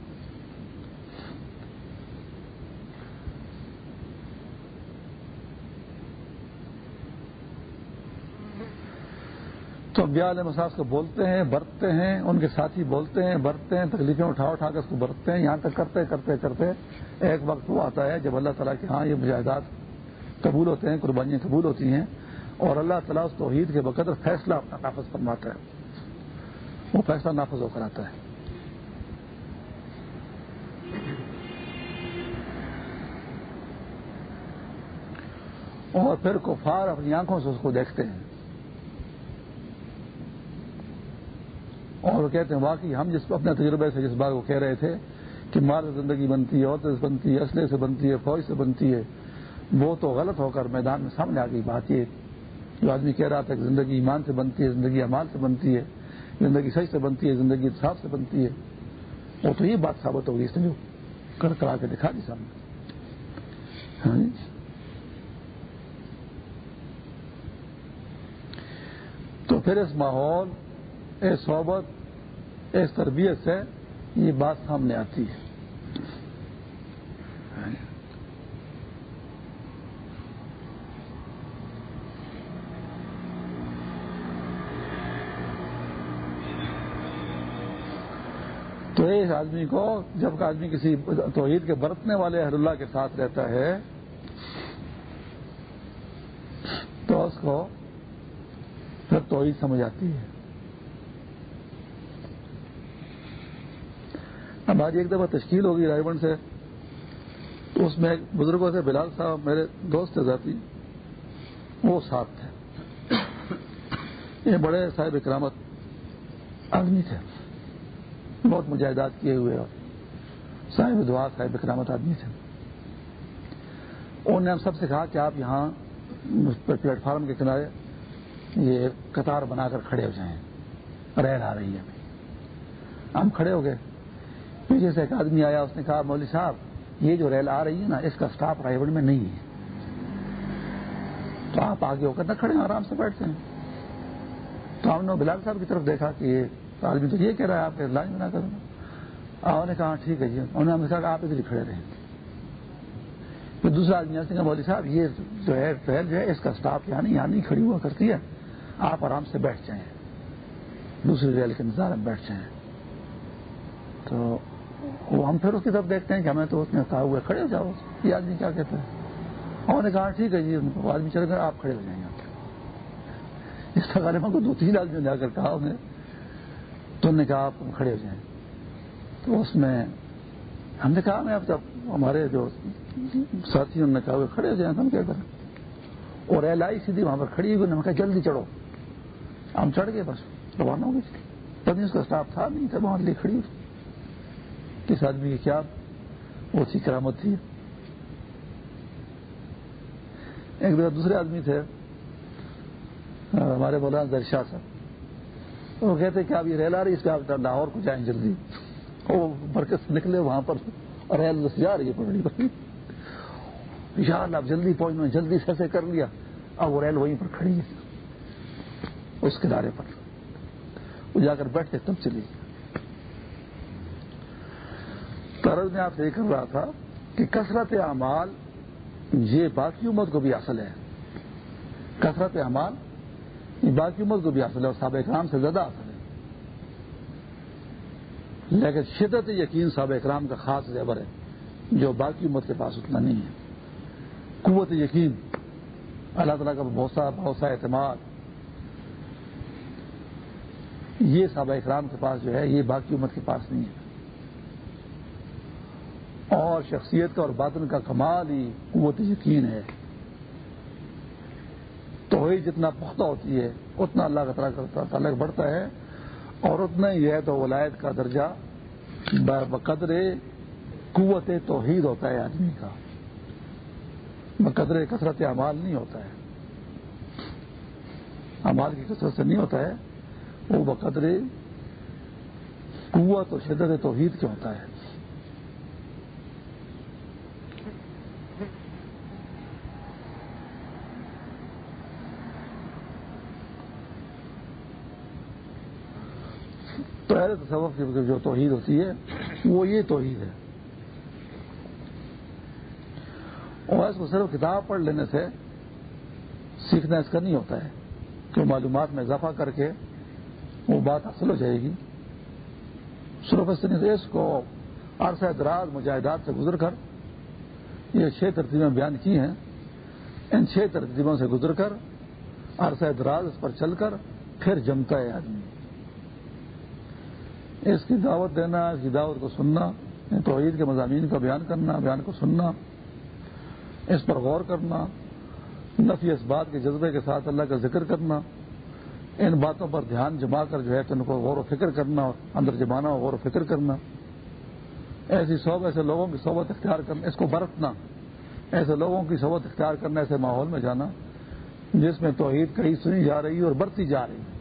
Speaker 1: تو ابیا علیہ مساج کو بولتے ہیں، برتتے ہیں، ان کے ساتھی بولتے ہیں، برتتے ہیں، تکلیفیں اٹھا اٹھا کر اس کو برتتے ہیں، یہاں تک کرتے کرتے کرتے، ایک وقت وہ آتا ہے جب اللہ تعالیٰ کے ہاں یہ مجاہدات قبول ہوتے ہیں، قربانیاں قبول ہوتی ہیں اور اللہ تعالیٰ اس توحید کے بقدر فیصلہ اپنا نافذ فرماتا ہے۔ وہ فیصلہ نافذ ہو کر آتا ہے۔ اور پھر کفار اپنی آنکھوں سے اس کو دیکھتے ہیں۔ اور وہ کہتے ہیں، واقعی ہم جس اپنے تجربے سے جس بات کو کہہ رہے تھے کہ مال سے زندگی بنتی ہے عورتیں سے بنتی ہے، اسلحے سے بنتی ہے، فوج سے بنتی ہے، وہ تو غلط ہو کر میدان میں سامنے آ گئی بات یہ جو آدمی کہہ رہا تھا کہ زندگی ایمان سے بنتی ہے، زندگی امال سے بنتی ہے، زندگی سچ سے بنتی ہے، زندگی انصاف سے بنتی ہے، وہ تو یہ بات ثابت ہو گئی اس نے جو کر کرا کے دکھا دی سامنے۔ ہاں جی۔ تو پھر اس ماحول اس صحبت اس تربیت سے یہ بات سامنے آتی ہے۔ تو اس آدمی کو، جب آدمی کسی توحید کے برتنے والے اہل اللہ کے ساتھ رہتا ہے، تو اس کو پھر توحید سمجھ آتی ہے۔ ہماری ایک دفعہ تشکیل ہوگی رائے بنڈ سے، تو اس میں بزرگوں سے بلال صاحب میرے دوست تھے ذاتی وہ ساتھ تھے۔ یہ بڑے صاحب اکرامت آدمی تھے۔ بہت مجاہدات کیے ہوئے اور صاحب دعا صاحب اکرامت آدمی تھے۔ انہوں نے ہم سب سے کہا کہ آپ یہاں پلیٹ فارم کے کنارے یہ قطار بنا کر کھڑے ہو جائیں۔ ریل آ رہی ہے۔ ہم کھڑے ہو گئے۔ پیچھے سے ایک آدمی آیا، اس نے کہا، مولوی صاحب، یہ جو ریل آ رہی ہے نا، اس کا اسٹاف رائے میں نہیں ہے۔ تو آپ آگے ہو کر نہ کھڑے ہیں، آرام سے بیٹھتے ہیں۔ تو ہم نے بلال صاحب کی طرف دیکھا کہ یہ آدمی تو یہ کہہ رہا ہے، آپ لائن بنا کروں انہوں نے کہا، ٹھیک ہے جی۔ انہوں نے ہم کہا کہ آپ ادھر ہی کھڑے رہیں۔ پھر دوسرا آدمی نے کہا، مولوی صاحب، یہ جو ہے، ریل جو ہے، اس کا اسٹاف یہاں نہیں یہاں نہیں کھڑی ہوا کرتی ہے۔ آپ آرام سے بیٹھ جائیں۔ دوسری ریل کے انتظار میں بیٹھ جائیں۔ تو وہ ہم پھر اس کی طرف دیکھتے ہیں کہ ہمیں تو اس نے کہا ہوئے کھڑے ہو جاؤ، یہ آدمی کیا کہتے ہیں انہوں نے کہا، ٹھیک ہے جی وہ آدمی چل کر آپ کھڑے ہو جائیں گے۔ اس طرح کو دو تین آدمی جا کر کہا انہیں، تو انہوں نے کہا، آپ کھڑے ہو جائیں۔ تو اس میں ہم نے کہا میں اب جب ہمارے جو ساتھی انہوں نے کہا کھڑے ہو جائیں، ہم کیا کریں؟ اور ایل آئی سیدھی وہاں پر کھڑی ہوئی نے کہا، جلدی چڑھو۔ ہم چڑھ گئے بس، روانہ ہو گئی تبھی اس کا اسٹاف تھا نہیں تھا وہاں لیے کھڑی ہوئی۔ کس آدمی کی کیا وہ سی کرامت تھی؟ ایک دفعہ دوسرے آدمی تھے، ہمارے مولانا درشاہ صاحب۔ وہ کہتے کہ آپ یہ ریل آ رہی اس پہ آپ لاہور کو جائیں جلدی۔ وہ برکت سے نکلے، وہاں پر ریل جا رہی ہے، پکڑی پکڑی ان آپ جلدی پہنچنا، جلدی سے ایسے کر لیا۔ اب وہ ریل وہیں پر کھڑی ہے، اس کنارے پر۔ وہ جا کر بیٹھتے، تب چلی طرز میں آپ سے یہ کر رہا تھا کہ کثرت اعمال یہ باقی امت کو بھی حاصل ہے۔ کثرت اعمال یہ باقی امت کو بھی حاصل ہے اور صحابہ اکرام سے زیادہ حاصل ہے۔ لیکن شدت یقین صحابہ اکرام کا خاص زیور ہے، جو باقی امت کے پاس اتنا نہیں ہے۔ قوت یقین، اللہ تعالیٰ کا بھروسہ بھروسہ، اعتماد۔ یہ صحابہ اکرام کے پاس جو ہے، یہ باقی امت کے پاس نہیں ہے۔ اور شخصیت کا اور باطن کا کمال ہی قوت یقین ہے۔ تو وہی جتنا پختہ ہوتی ہے، اتنا اللہ کا طرح تعلق بڑھتا ہے اور اتنا ہی ہے تو ولایت کا درجہ۔ بقدر قوت توحید ہوتا ہے آدمی کا۔ بقدر کثرت اعمال نہیں ہوتا ہے۔ امال کی کثرت سے نہیں ہوتا ہے، وہ بقدر قوت اور شدت توحید کے ہوتا ہے۔ پہلے تصوف کی جو توحید ہوتی ہے، وہ یہ توحید ہے۔ اور اس کو صرف کتاب پڑھ لینے سے سیکھنا اس کا نہیں ہوتا ہے کہ معلومات میں اضافہ کر کے وہ بات حاصل ہو جائے گی۔ اس کو عرصہ دراز مجاہدات سے گزر کر، یہ چھ ترتیبیں بیان کی ہیں۔ ان چھ ترتیبوں سے گزر کر، عرصہ دراز اس پر چل کر، پھر جمتا ہے آدمی۔ اس کی دعوت دینا، اس کی دعوت کو سننا یعنی توحید کے مضامین کا بیان کرنا، بیان کو سننا، اس پر غور کرنا، نفی اس بات کے جذبے کے ساتھ اللہ کا ذکر کرنا، ان باتوں پر دھیان جما کر جو ہے کہ ان کو غور و فکر کرنا اندر جمانا غور و فکر کرنا۔ ایسی صوب ایسے لوگوں کی صحبت اختیار کرنا، اس کو برتنا، ایسے لوگوں کی صحبت اختیار کرنا، ایسے ماحول میں جانا، جس میں توحید کہیں سنی جا رہی ہے اور بڑھتی جا رہی۔ ہے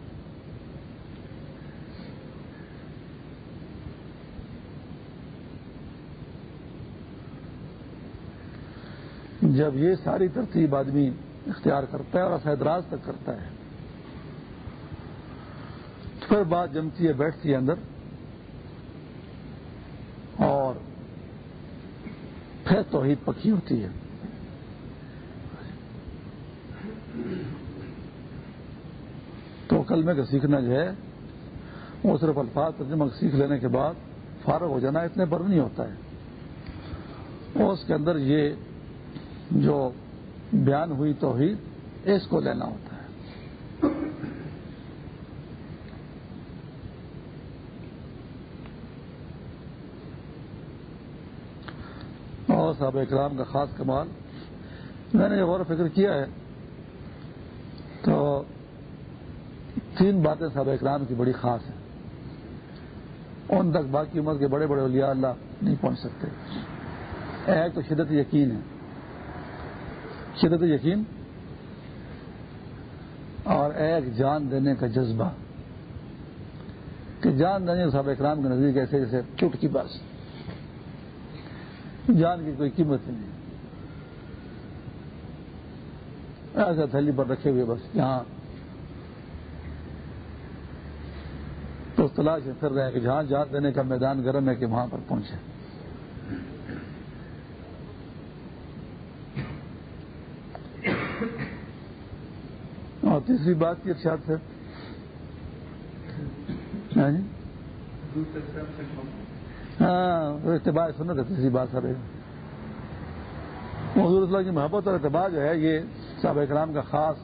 Speaker 1: جب یہ ساری ترتیب آدمی اختیار کرتا ہے اور اسد راز تک کرتا ہے پھر بات جمتی ہے، بیٹھتی ہے اندر اور پھر توحید پکی ہوتی ہے۔ تو کلمے کا سیکھنا جو ہے، وہ صرف الفاظ ترجمہ سیکھ لینے کے بعد فارغ ہو جانا اتنے پر نہیں ہوتا ہے۔ اور اس کے اندر یہ جو بیان ہوئی توحید، اس کو لینا ہوتا ہے۔ اور صاحب اکرام کا خاص کمال، میں نے یہ غور و فکر کیا ہے۔ تو تین باتیں صاحب اکرام کی بڑی خاص ہیں۔ ان تک باقی عمر کے بڑے بڑے اولیاء اللہ نہیں پہنچ سکتے۔ ایک تو شدت یقین ہے۔ شدت یقین اور ایک جان دینے کا جذبہ کہ جان دینے صاحب اکرام کے نزدیک ایسے جیسے چٹ کی بس جان کی کوئی قیمت نہیں۔ ایسا تھیلی پر رکھے ہوئے بس یہاں تو تلاش پھر رہے کہ جہاں جان دینے کا میدان گرم ہے کہ وہاں پر پہنچے۔ اور تیسری بات کی ارشاد سے ہاں, جی۔ ہاں، اتباع سنت ہے تیسری بات سر حضور اللہ کی محبت اور اتباع جو ہے یہ صاحب اکرام کا خاص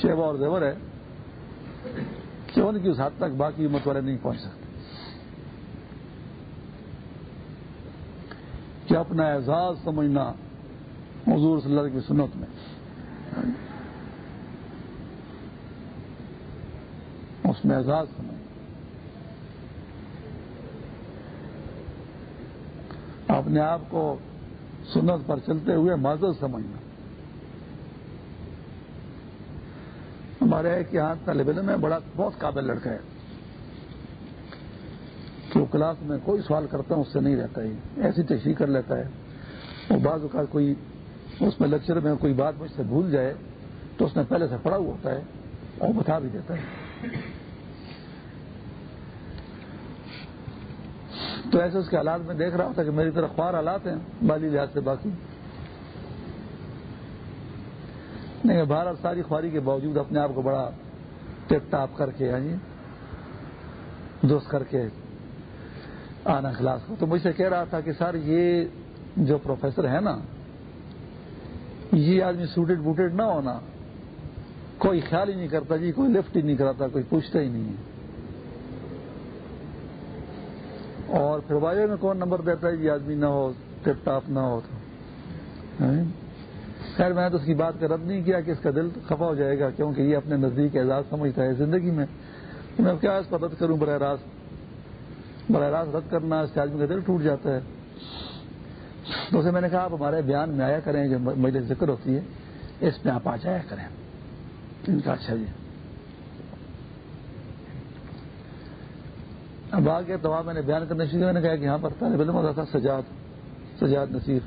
Speaker 1: شیوا اور زیور ہے کہ ان کی اس حد تک باقی امت والے نہیں پہنچ سکتے۔ کہ اپنا اعزاز سمجھنا حضور صلی اللہ علیہ کی سنت میں اس میں اعزاز سمجھ اپنے آپ کو سنت پر چلتے ہوئے معذرت سمجھنا۔ ہمارے ایک یہاں طالب علم میں بڑا بہت قابل لڑکا ہے۔ کہ وہ کلاس میں کوئی سوال کرتا ہوں، اس سے نہیں رہتا ہے۔ ایسی تشریح کر لیتا ہے۔ وہ بعض اوقات کوئی اس میں لیکچر میں کوئی بات مجھ سے بھول جائے تو اس نے پہلے سے پڑھا ہوا ہوتا ہے اور بتا بھی دیتا ہے۔ تو ایسے اس کے حالات میں دیکھ رہا تھا کہ میری طرف خوار حالات ہیں، بالی لحاظ سے باقی۔ نہیں بارہ ساری خواری کے باوجود اپنے آپ کو بڑا ٹپ ٹاپ کر کے ہاں جی دوست کر کے آنا کلاس کو تو مجھ سے کہہ رہا تھا کہ سر، یہ جو پروفیسر ہے نا، یہ آدمی سوٹیڈ بوٹیڈ نہ ہونا، کوئی خیال ہی نہیں کرتا جی کوئی لفٹ ہی نہیں کراتا، کوئی پوچھتا ہی نہیں ہے۔ اور پھر وائر میں کون نمبر دیتا ہے جی آدمی نہ ہو ٹپ ٹاپ نہ ہو تو؟ ہاں؟ خیر، میں نے تو اس کی بات کا رد نہیں کیا کہ اس کا دل خفا ہو جائے گا، کیونکہ یہ اپنے نزدیک اعزاز سمجھتا ہے زندگی میں۔ میں کیا اس پر رد کروں؟ براہ راست براہ راست رد کرنا، اس سے آدمی کا دل ٹوٹ جاتا ہے۔ تو اسے میں نے کہا، آپ ہمارے بیان میں آیا کریں، جو میرے ذکر ہوتی ہے، اس میں آپ آ جایا کریں۔ ان کا اچھا جی۔ اب آگے تو میں نے بیان کرنا شروع میں نے کہا کہ یہاں پر طالب علم ہوتا تھا سجاد سجاد نصیر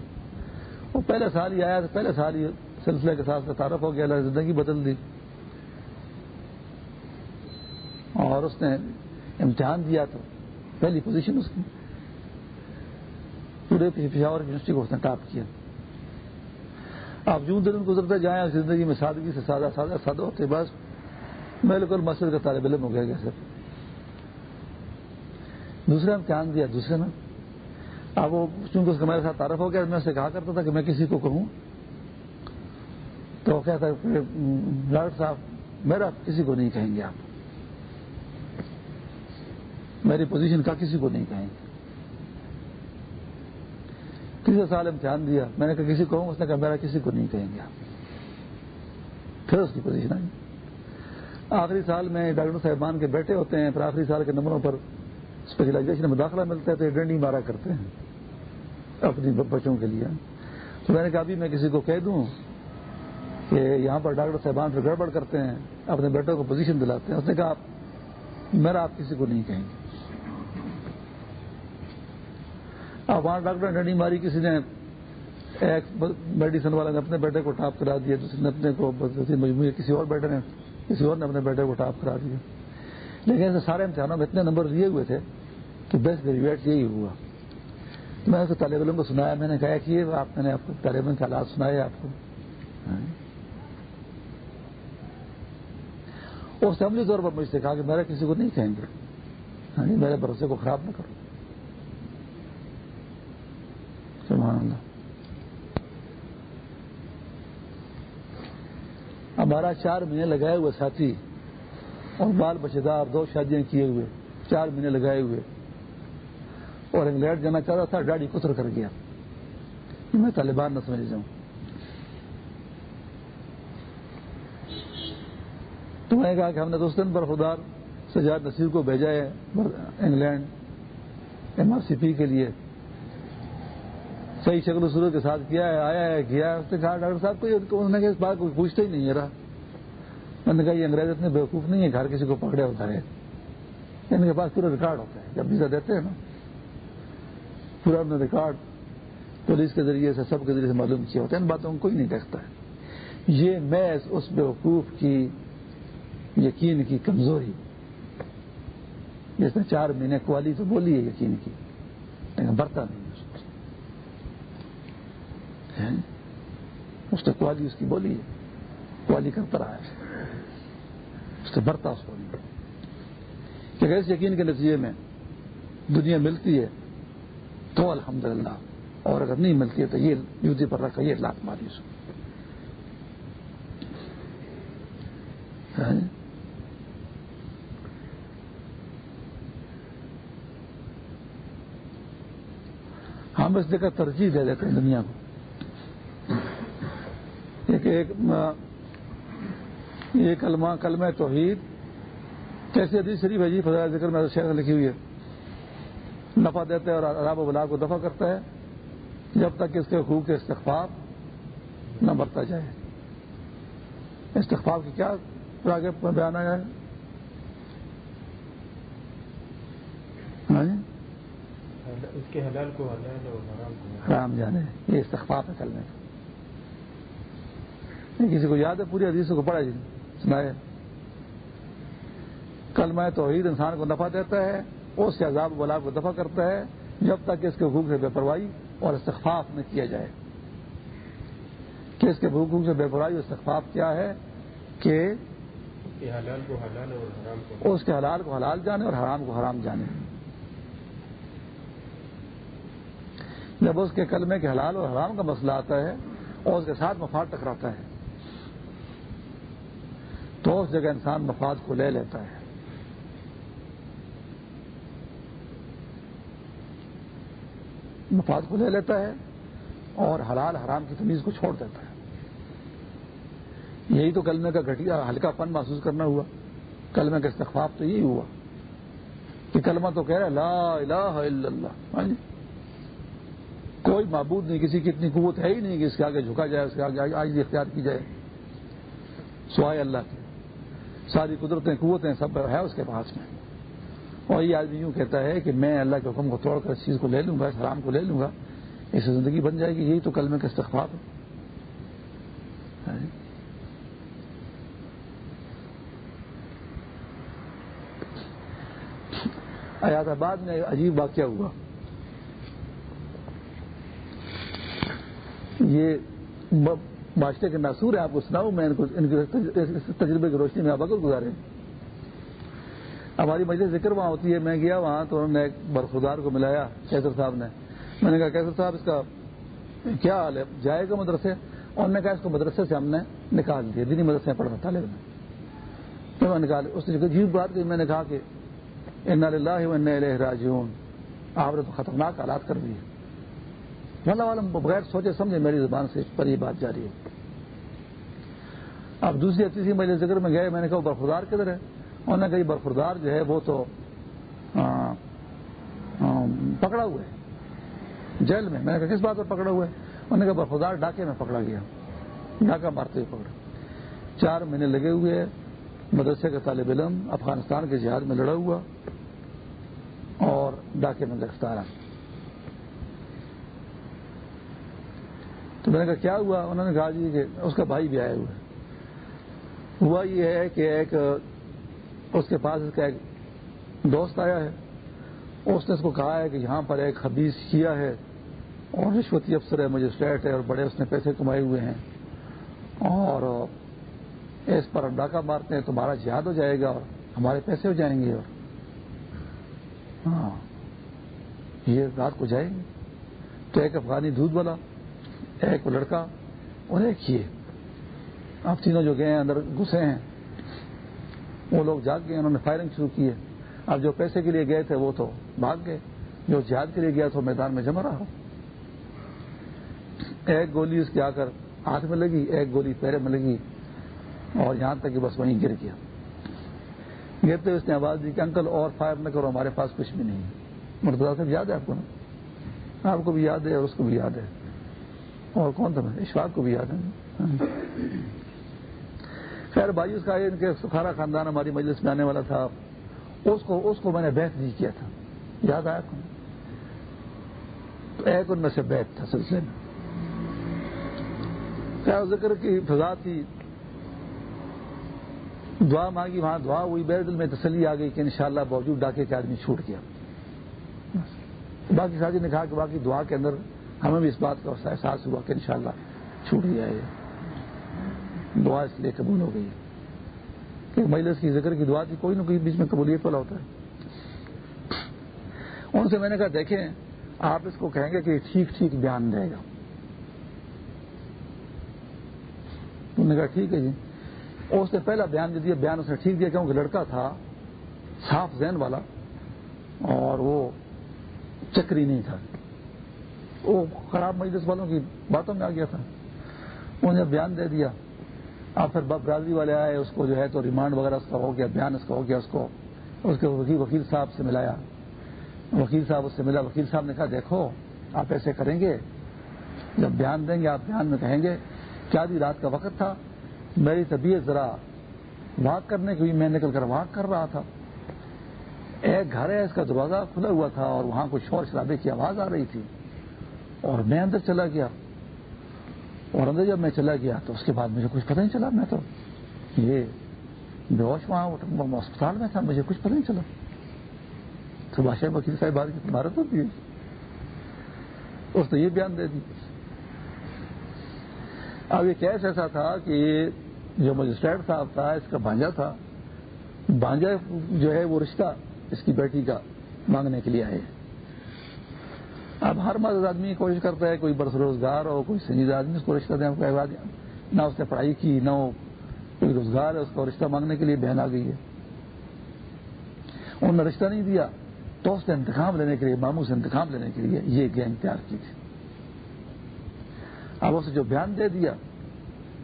Speaker 1: وہ پہلے سال ہی آیا پہلے سال ہی سلسلے کے ساتھ تعارف ہو گیا، اللہ زندگی بدل دی۔ اور اس نے امتحان دیا تو پہلی پوزیشن اس کی۔ پورے پشاور یونیورسٹی کو اس نے ٹاپ کیا۔ آپ جو دن گزرتے جائیں زندگی میں سادگی سے سادہ سادہ سادہ ہوتے بس بالکل مسجد کا طالب علم ہو گیا سر دوسرے امتحان دیا، دوسرے میں اب وہ چونکہ اس کا میرے ساتھ تعارف ہو گیا، میں سے کہا کرتا تھا کہ میں کسی کو کہوں۔ تو کہتا کہ، ڈاکٹر صاحب، میرا کسی کو نہیں کہیں گے آپ۔ میری پوزیشن کا کسی کو نہیں کہیں گے۔ تیسرے سال امتحان دیا، میں نے کہا کسی کو اس نے کہا میرا کسی کو نہیں کہیں گے آپ۔ پھر اس کی پوزیشن آئی۔ آخری سال میں ڈاکٹر صاحبان کے بیٹے ہوتے ہیں، پھر آخری سال کے نمبروں پر اسپیشلائزیشن میں داخلہ ملتا ہے تو یہ ڈنڈی مارا کرتے ہیں اپنی بچوں کے لیے۔ تو میں نے کہا ابھی میں کسی کو کہہ دوں کہ یہاں پر ڈاکٹر صاحبان پھر گڑبڑ کرتے ہیں، اپنے بیٹوں کو پوزیشن دلاتے ہیں۔ اس نے کہا میرا آپ کسی کو نہیں کہیں گے۔ اب وہاں ڈاکٹر نے ڈنڈی ماری، کسی نے ایک میڈیسن والے نے اپنے بیٹے کو ٹاپ کرا دیا، دوسرے نے اپنے کو مجموعی کسی اور بیٹے نے، کسی اور نے اپنے بیٹے کو ٹاپ کرا دیا۔ لیکن ایسے سارے امتحانوں میں اتنے نمبر دیے ہوئے تھے کہ بیسٹ گریجویٹ یہی ہوا۔ میں نے طالب علم کو سنایا، میں نے کہا کہ یہ آپ میں نے آپ کو طالب علم کے حالات سنائے آپ کو۔ ہاں۔ اور اسمبلی طور پر مجھ سے کہا کہ میرا کسی کو نہیں کہیں گے۔ ہاں جی، میرے بھروسے کو خراب نہ کرو۔ سبحان اللہ۔ ہمارا چار مہینے لگائے ہوئے ساتھی اور بال بچے دار، دو شادیاں کیے ہوئے، چار مہینے لگائے ہوئے۔ اور انگلینڈ جانا چاہ رہا تھا ڈاڑی کتر کر گیا۔ میں طالبان نہ سمجھ جاؤں۔ تو میں نے کہا کہ ہم نے تو اس دن پر خدار سجاد نصیر کو بھیجا ہے England M R C P کے لیے۔ صحیح شکل و صورت کے ساتھ کیا ہے، آیا ہے، کیا ہے؟ اس نے کہا، ڈاکٹر صاحب کو انہوں نے اس بات کو پوچھتا ہی نہیں ہے رہا۔ میں نے کہا، یہ انگریز اتنے بیوقوف نہیں ہے گھر کسی کو پکڑے ہوتا ہے۔ یعنی ان کے پاس پورا ریکارڈ ہوتا ہے۔ جب ویزا دیتے ہیں نا۔ پورا ریکارڈ پولیس کے ذریعے سے سب کے ذریعے سے معلوم کیا ہوتا ہے، ان باتوں کو کوئی نہیں دیکھتا ہے۔ یہ محض اس بیوقوف کی یقین کی کمزوری۔ جس نے چار مہینے کوالی تو بولی ہے یقین کی، لیکن برتا نہیں اس نے کوالی اس کی بولی ہے۔ کوالی کرتا رہا ہے۔ اس نے برتا اس کو۔ نہیں کہ اس یقین کے نتیجے میں دنیا ملتی ہے تو الحمدللہ۔ اور اگر نہیں ملتی ہے تو یہ یوتی پر رکھا، یہ لاکھ ماری اس کو ہاں۔ ہم اس جگہ ترجیح دے دیتے ہیں دنیا کو۔ ایک یہ کلمہ کلمہ توحید کیسے حدیث شریف ہے جی فضا ذکر میں شہر لکھی ہوئی ہے۔ نفع دیتا ہے اور عراب و بلا کو دفع کرتا ہے جب تک اس کے حقوق کے استخفاف نہ برتا جائے۔ استخفاف کی کیا آگے بیان آیا ہے؟
Speaker 5: اس کے حلال کو حلال اور
Speaker 1: حرام جانے یہ استخفاف ہے کلمے کسی کو یاد ہے پوری حدیث کو پڑھا جی؟ سنائے کلمہ توحید انسان کو نفع دیتا ہے اس سے عذاب بلا کو دفع کرتا ہے، جب تک اس کے حقوق سے بے پرواہی اور استخفاف نہ کیا جائے۔ کہ اس کے حقوق سے بے پرواہی اور استخفاف کیا ہے کہ
Speaker 5: حلال کو حلال اور حرام کو
Speaker 1: اس کے حلال کو حلال جانے اور حرام کو حرام جانے۔ جب اس کے کلمے کے حلال اور حرام کا مسئلہ آتا ہے اور اس کے ساتھ مفاد ٹکراتا ہے، تو اس جگہ انسان مفاد کو لے لیتا ہے۔ مفاد کو لے لیتا ہے اور حلال حرام کی تمیز کو چھوڑ دیتا ہے۔ یہی تو کلمے کا گھٹیا ہلکا پن محسوس کرنا ہوا۔ کلمے کا استخفاف تو یہی ہوا کہ کلمہ تو کہہ رہا ہے، لا الہ الا اللہ۔ ہاں جی؟ کوئی معبود نہیں، کسی کی اتنی قوت ہے ہی نہیں کہ اس کے آگے جھکا جائے، اس کے آگے آج اختیار کی جائے۔ سوائے اللہ کے۔ ساری قدرتیں، قوتیں سب ہے اس کے پاس میں۔ اور یہ آدمی یوں کہتا ہے کہ میں اللہ کے حکم کو توڑ کر اس چیز کو لے لوں گا، اس حرام کو لے لوں گا، اس سے زندگی بن جائے گی، یہی تو کلمے کا استخباب ہے ہاں جی۔ ایاد آباد میں عجیب واقعہ ہوا۔ یہ معاشرے کے ناصور ہے آپ کو سناؤں، میں ان کو ان کے تجربے کی روشنی میں آپ اگر گزارے ہماری مجھے ذکر وہاں ہوتی ہے، میں گیا وہاں تو انہوں نے ایک برخودار کو ملایا، کیسر صاحب نے۔ میں نے کہا، کیسر صاحب، اس کا کیا حال ہے؟ جائے گا مدرسے؟ انہوں نے کہا، اس کو مدرسے سے ہم نے نکال دیا دینی مدرسے میں پڑھنا طالب نے تو میں نکال اس نے جی بات کی میں نے کہا کہ ان اللہ ان راجعون۔ آپ نے تو خطرناک حالات کر دیے۔ اللہ عالم بغیر سوچے سمجھے میری زبان سے پر یہ بات جاری ہے۔ اب دوسری تیسری مجھے ذکر میں گئے، میں نے کہا برخردار کدھر ہے؟ انہوں نے کہا برخردار جو ہے وہ تو آ, آ, پکڑا ہوا ہے۔ جیل میں۔ میں نے کہا کس بات پر پکڑا ہوا ہے؟ انہوں نے کہا برخردار ڈاکے میں پکڑا گیا۔ ڈاکہ مارتے ہوئے پکڑا۔ چار مہینے لگے ہوئے مدرسے کا طالب علم افغانستان کے جہاد میں لڑا ہوا اور ڈاکے میں گرفتار تو میں نے کہا کیا ہوا؟ انہوں نے کہا جی کہ اس کا بھائی بھی آیا ہوا ہوا یہ ہے کہ ایک اس کے پاس اس کا ایک دوست آیا ہے۔ اس نے اس کو کہا ہے کہ یہاں پر ایک حدیث کیا ہے اور رشوتی افسر ہے، مجسٹریٹ ہے اور بڑے اس نے پیسے کمائے ہوئے ہیں۔ اور اس پر ہم ڈاکہ مارتے ہیں، تمہارا جہاد ہو جائے گا اور ہمارے پیسے ہو جائیں گے اور۔ ہاں یہ رات کو جائیں گے تو ایک افغانی دودھ والا، ایک لڑکا اور ایک یہ۔ آپ تینوں جو گئے ہیں، اندر گھسے ہیں۔ وہ لوگ جاگ گئے، انہوں نے فائرنگ شروع کی ہے۔ اب جو پیسے کے لیے گئے تھے وہ تو بھاگ گئے۔ جو جہاد کے لیے گیا تو میدان میں جمع رہا۔ ایک گولی اس کے آ کر ہاتھ میں لگی، ایک گولی پیرے میں لگی اور یہاں تک کہ بس وہیں گر گیا۔ گرتے اس نے آواز دی کہ انکل اور فائر نہ کرو، ہمارے پاس کچھ بھی نہیں مرتبہ صاحب، یاد ہے آپ کو نا؟ آپ کو بھی یاد ہے اور اس کو بھی یاد ہے۔ اور کون تھا؟ اشفاق کو بھی یاد ہے۔ خیر بھائی، اس کا ان کے سکھارا خاندان ہماری مجلس میں آنے والا تھا، اس کو اس کو میں نے بیت نہیں کیا تھا۔ یاد آیا کو تو ایک ان میں سے بیت تھا سلسلے میں۔ کیا ذکر کی فضا تھی۔ دعا مانگی، وہاں دعا ہوئی بیر دل میں تسلی آ گئی کہ انشاءاللہ باوجود ڈاکے کے آدمی چھوٹ گیا۔ باقی ساتھی نے کہا کہ باقی دعا کے اندر ہمیں بھی اس بات کا احساس ہوا کہ انشاءاللہ چھوٹ گیا ہے۔ دعا اس لیے قبول ہو گئی کہ مجلس کی ذکر کی دعا تھی، کوئی نہ کوئی بیچ میں قبولیت والا ہوتا ہے۔ ان سے میں نے کہا، دیکھیں، آپ اس کو کہیں گے کہ ٹھیک ٹھیک بیان دے گا۔ انہوں نے کہا، ٹھیک ہے جی۔ اور اس نے پہلا بیان دے دیا، بیان اس نے ٹھیک دیا، کیونکہ لڑکا تھا، صاف ذہن والا، اور وہ چکری نہیں تھا۔ وہ خراب مجلس والوں کی باتوں میں آ گیا تھا۔ انہوں نے بیان دے دیا۔ اب پھر برادری والے آئے، اس کو جو ہے تو ریمانڈ وغیرہ اس کا ہو گیا، بیان اس کا ہو گیا، اس کو، اس کے وکیل صاحب سے ملایا۔ وکیل صاحب اس سے ملا، وکیل صاحب نے کہا، دیکھو، آپ ایسے کریں گے، جب بیان دیں گے، آپ بیان میں کہیں گے، کیا بھی رات کا وقت تھا؟ میری طبیعت ذرا واک کرنے کی میں نکل کر واک کر رہا تھا۔ ایک گھر ہے، اس کا دروازہ کھلا ہوا تھا اور وہاں کچھ شور شرابے کی آواز آ رہی تھی۔ اور میں اندر چلا گیا۔ اور اندر جب میں چلا گیا تو اس کے بعد مجھے کچھ پتہ نہیں چلا میں تو یہ بے ہوش وہاں اسپتال میں تھا، مجھے کچھ پتہ نہیں چلا۔ تو بادشاہ وکیل صاحب بات کی عمارت ہوتی ہے اس نے یہ بیان دے دی۔ اب یہ کیس ایسا تھا کہ جو مجسٹریٹ صاحب تھا، اس کا بانجا تھا۔ بانجا جو ہے وہ رشتہ اس کی بیٹی کا مانگنے کے لیے آئے۔ اب ہر مرد آدمی کوشش کرتا ہے کوئی برس روزگار ہو، کوئی سنجیدہ آدمی اس کو رشتہ دیں نہ اس نے پڑھائی کی، نہ کوئی روزگار ہے، اس کو رشتہ مانگنے کے لیے بہن آ گئی ہے۔ انہوں نے رشتہ نہیں دیا، تو اس نے انتخاب لینے کے لیے، ماموں سے انتخاب لینے کے لیے یہ گینگ تیار کی تھی۔ اب اسے جو بیان دے دیا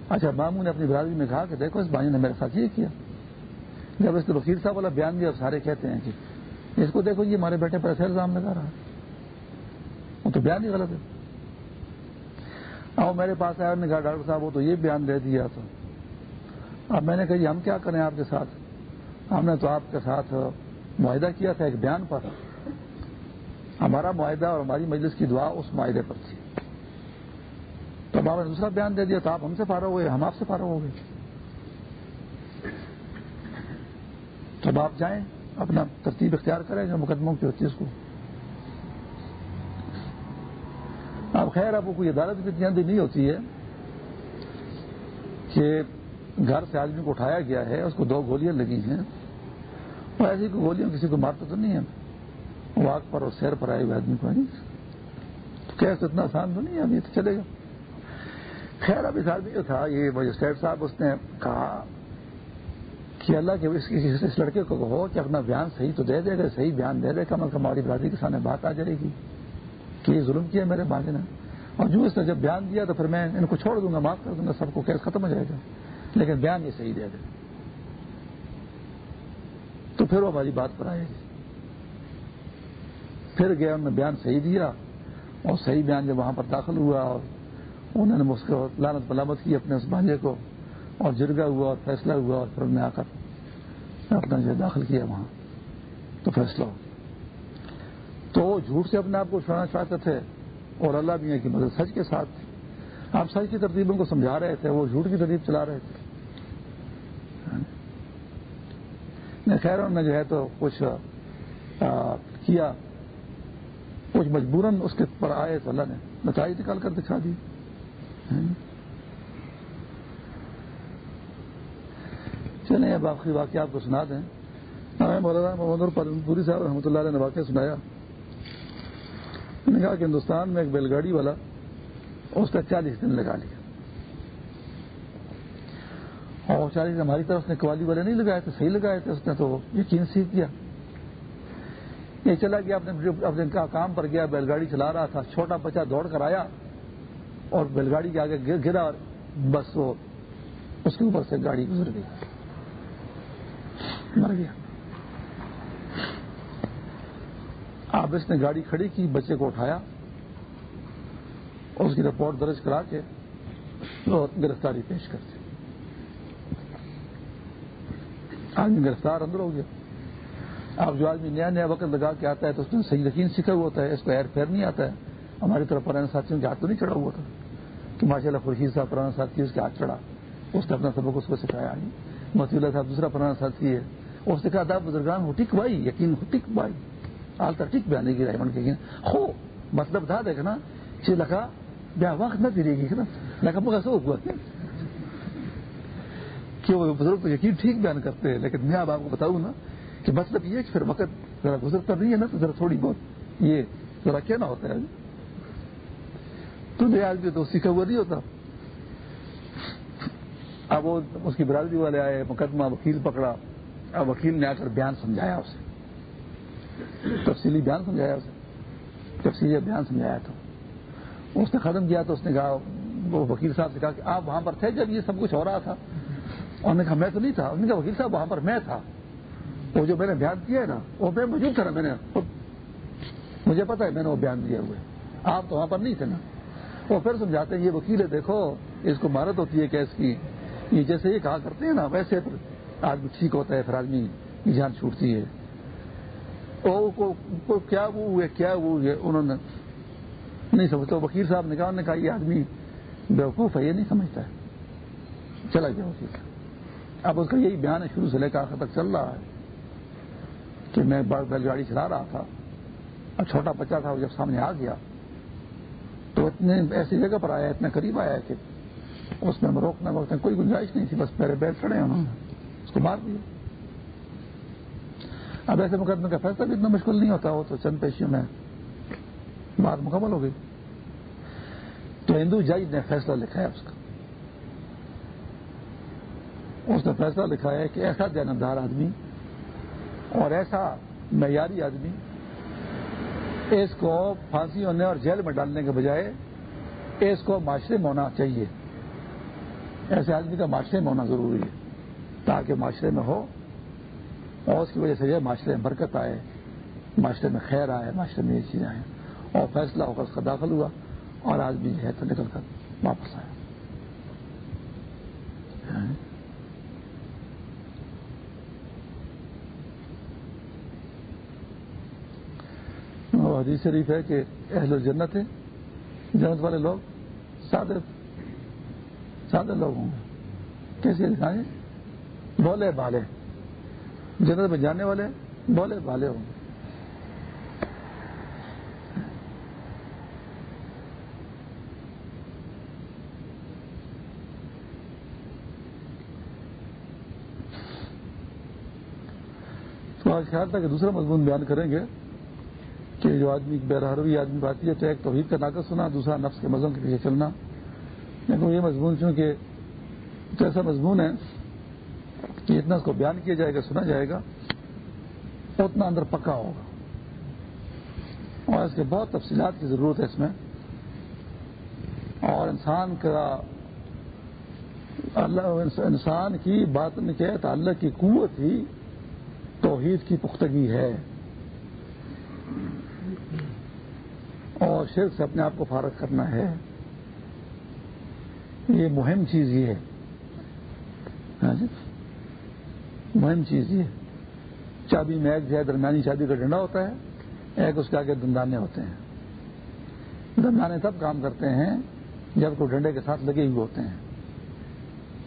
Speaker 1: اچھا ماموں نے اپنی برادری میں کہا کہ دیکھو، اس بھائی نے میرے ساتھ یہ کیا۔ جب اس نے وکیل صاحب والا بیان دیا سارے کہتے ہیں کہ اس کو دیکھو، یہ ہمارے بیٹے پر ایسے الزام لگا رہا ہے۔ وہ تو بیان ہی غلط ہے۔ اب میرے پاس آیا نے کہا ڈاکٹر صاحب، وہ تو یہ بیان دے دیا تو۔ اب میں نے کہا جی ہم کیا کریں آپ کے ساتھ؟ ہم نے تو آپ کے ساتھ معاہدہ کیا تھا ایک بیان پر۔ ہمارا معاہدہ اور ہماری مجلس کی دعا اس معاہدے پر تھی۔ تو اب آپ نے دوسرا بیان دے دیا، تو آپ ہم سے فارغ ہوئے، ہم آپ سے فارغ ہو گئے۔ تو آپ جائیں، اپنا ترتیب اختیار کریں جو مقدموں کی ہوتی ہے اس کو۔ اب خیر اب کوئی عدالت بھی اتنی نہیں ہوتی ہے کہ گھر سے آدمی کو اٹھایا گیا ہے اس کو دو گولیاں لگی ہیں۔ اور ایسی کوئی گولیاں کسی کو مارتا تو نہیں ہے۔ واک پر اور سیر پر آئے ہوئے آدمی کو کیس اتنا آسان تو نہیں ہے ابھی تو چلے گا۔ خیر اب اس آدمی جو تھا یہ مجسٹریٹ صاحب اس نے کہا کہ اللہ کے اس, اس, اس لڑکے کو کہو کہ اپنا بیان صحیح تو دے دے گا صحیح بیان دے دے کم از کم ہماری برادری کے سامنے بات آ جائے گی۔ کہ یہ ظلم کیا میرے باغ نے؟ اور جو اس نے جب بیان دیا تو پھر میں ان کو چھوڑ دوں گا، معاف کر دوں گا، سب کو کیس ختم ہو جائے گا۔ لیکن بیان یہ صحیح دے دے۔ تو پھر وہ ہماری بات پر آئے۔ گی پھر گیا، انہوں نے بیان صحیح دیا اور صحیح بیان جب وہاں پر داخل ہوا اور انہوں نے اس کو لانت ملامت کی اپنے اس بانجے کو اور جرگا ہوا اور فیصلہ ہوا اور پھر انہوں نے آ کر اپنا جو داخل کیا وہاں۔ تو فیصلہ ہو۔ تو وہ جھوٹ سے اپنے آپ کو چھوڑنا چاہتے تھے اور اللہ میاں کی مدد سچ کے ساتھ تھی۔ آپ سچ کی ترتیبوں کو سمجھا رہے تھے، وہ جھوٹ کی ترتیب چلا رہے تھے۔ خیر انہوں نے جو ہے تو کچھ کیا، کچھ مجبوراً اس کے پر آئے تو اللہ نے بچائی نکال کر دکھا دی۔ چلیں، اب آخری واقعہ آپ کو سنا دیں۔ مولانا محمد پوری صاحب رحمۃ اللہ علیہ نے واقعہ سنایا۔ نے کہا کہ ہندوستان میں ایک بیل گاڑی والا اس کا چالیس دن لگا لیا۔ اور چالیس ہماری طرف اس نے قوالی والے نہیں لگائے تھے، صحیح لگائے تھے، اس نے تو یقین سیکھ کیا۔ یہ چلا گیا اپنے اپنے کام پر گیا، بیل گاڑی چلا رہا تھا، چھوٹا بچہ دوڑ کر آیا اور بیل گاڑی کے آگے گرا اور بس وہ اس کے اوپر سے گاڑی گزر گئی۔ مر گیا۔ اب اس نے گاڑی کھڑی کی، بچے کو اٹھایا اور اس کی رپورٹ درج کرا کے گرفتاری پیش کر دی آدمی گرفتار اندر ہو گیا۔ اب جو آدمی نیا نیا وقت لگا کے آتا ہے تو اس میں صحیح یقین سیکھا ہوا ہوتا ہے، اس کو ایئر پھیر نہیں آتا ہے۔ ہماری طرف پرانے ساتھیوں کے ہاتھ تو نہیں چڑھا ہوا تھا۔ کہ ماشاء اللہ خورشید صاحب پرانا ساتھی اس کے ہاتھ چڑھا۔ اس نے اپنا سبق اس کو سکھایا۔ متی اللہ صاحب، دوسرا پرانا ساتھی ہے۔ اس نے کہا تھا بزرگان ہٹک بھائی، یقین ہٹک بھائی۔ آل تک ٹک بیانے کی رائمنڈ کے ہو مطلب تھا دیکھنا چھ لکھا بیا وقت نہ پھرے گی لکھا مگر سو ہوا کہ وہ بزرگ تو یقین ٹھیک بیان کرتے ہیں، لیکن میں اب آپ کو بتاؤں نا کہ مطلب یہ کہ پھر وقت ذرا گزرتا نہیں ہے نا، تو ذرا تھوڑی بہت یہ ذرا کیا نہ ہوتا ہے۔ تو نیا آدمی تو سیکھا ہوا نہیں ہوتا۔ اب وہ اس کی برادری والے آئے، مقدمہ وکیل پکڑا۔ اب وکیل نے آ کر بیان سمجھایا اسے۔ تفصیلی بیان سمجھایا اسے۔ تفصیلی بیان سمجھایا تو۔ اس نے ختم کیا تو اس نے کہا، وہ وکیل صاحب سے کہا کہ آپ وہاں پر تھے جب یہ سب کچھ ہو رہا تھا۔ انہوں نے کہا، میں تو نہیں تھا۔ انہوں نے کہا، وکیل صاحب، وہاں پر میں تھا۔ وہ جو میں نے بیان کیا ہے نا، وہ میں موجود تھا نا، میں نے مجھے پتا ہے، میں نے وہ بیان دیا ہوئے۔ آپ تو وہاں پر نہیں تھے نا۔ وہ پھر سمجھاتے ہیں، یہ وکیل ہے، دیکھو، اس کو مہارت ہوتی ہے کیس کی۔ یہ جیسے یہ کہا کرتے ہیں نا، ویسے آدمی ٹھیک ہوتا ہے، پھر آدمی جان چھوٹتی ہے۔ کیا وہ ہوئے، کیا وہ ہوئے؟ انہوں نے نہیں سمجھتا۔ وکیل صاحب نے کہا، انہوں نے کہا، یہ آدمی بیوقوف ہے، یہ نہیں سمجھتا ہے۔ چلا گیا وکیل۔ اب اس کا یہی بیان ہے، شروع سے لے کر آخر تک چل رہا ہے کہ میں بیل گاڑی چلا رہا تھا۔ اور چھوٹا بچہ تھا، وہ جب سامنے آ گیا، تو اتنے ایسی جگہ پر آیا، اتنا قریب آیا کہ اس میں روکنا وقت کوئی گنجائش نہیں تھی، بس میرے بیل چڑھے انہوں نے، اس کو مار دیا۔ اب ایسے مقدمے کا فیصلہ بھی اتنا مشکل نہیں ہوتا، وہ تو چند پیشیوں میں بات مکمل ہو گئی۔ تو ہندو جج نے فیصلہ لکھا ہے اس کا۔ اس نے فیصلہ لکھا ہے کہ ایسا جانبدار آدمی اور ایسا معیاری آدمی اس کو پھانسی ہونے اور جیل میں ڈالنے کے بجائے اس کو معاشرے میں ہونا چاہیے۔ ایسے آدمی کا معاشرے میں ہونا ضروری ہے، تاکہ معاشرے میں ہو اور اس کی وجہ سے یہ معاشرے میں برکت آئے، معاشرے میں خیر آئے، معاشرے میں یہ چیزیں آئیں۔ اور فیصلہ ہو کر اس کا داخل ہوا اور آدمی جو ہے تو نکل کر واپس آیا۔ حدیث شریف ہے کہ اہل الجنت ہے جنت والے لوگ سادے سادے لوگ ہوں گے۔ کیسے دکھائیں؟ بولے بالے جنت میں جانے والے بولے بالے ہوں۔ گے تو آج خیال تھا کہ دوسرا مضمون بیان کریں گے کہ جو آدمی بہرحروی آدمی بات ہے تو ایک توحید کا ناقص ہونا، دوسرا نفس کے مزوں کے پیچھے چلنا۔ لیکن یہ مضمون چونکہ ایسا مضمون ہے کہ اتنا اس کو بیان کیا جائے گا، سنا جائے گا، اتنا اندر پکا ہوگا۔ اور اس کے بہت تفصیلات کی ضرورت ہے اس میں۔ اور انسان کا، اللہ، انسان کی بات میں کیا تعلق کی قوت ہی توحید کی پختگی ہے۔ اور شرک سے اپنے آپ کو فارغ کرنا ہے۔ یہ مہم چیز یہ ہے۔ ہاں جی؟ مہم چیز یہ چابی میں ایک جو ہے، درمیانی چابی کا ڈنڈا ہوتا ہے، ایک اس کے آگے دندانے ہوتے ہیں۔ دندانے تب کام کرتے ہیں جب کوئی ڈنڈے کے ساتھ لگے ہوئے ہوتے ہیں۔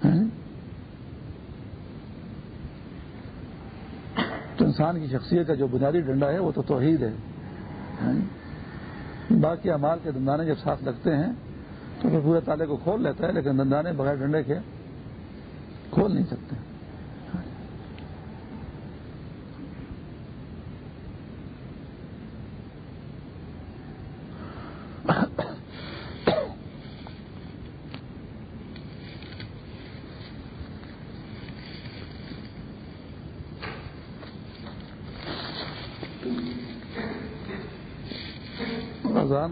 Speaker 1: ہاں؟ تو انسان کی شخصیت کا جو بنیادی ڈنڈا ہے، وہ تو توحید ہے۔ ہاں؟ باقی امال کے دندانے جب ساتھ لگتے ہیں، تو پھر پورے تالے کو کھول لیتا ہے، لیکن دندانے بغیر ڈنڈے کے کھول نہیں سکتے۔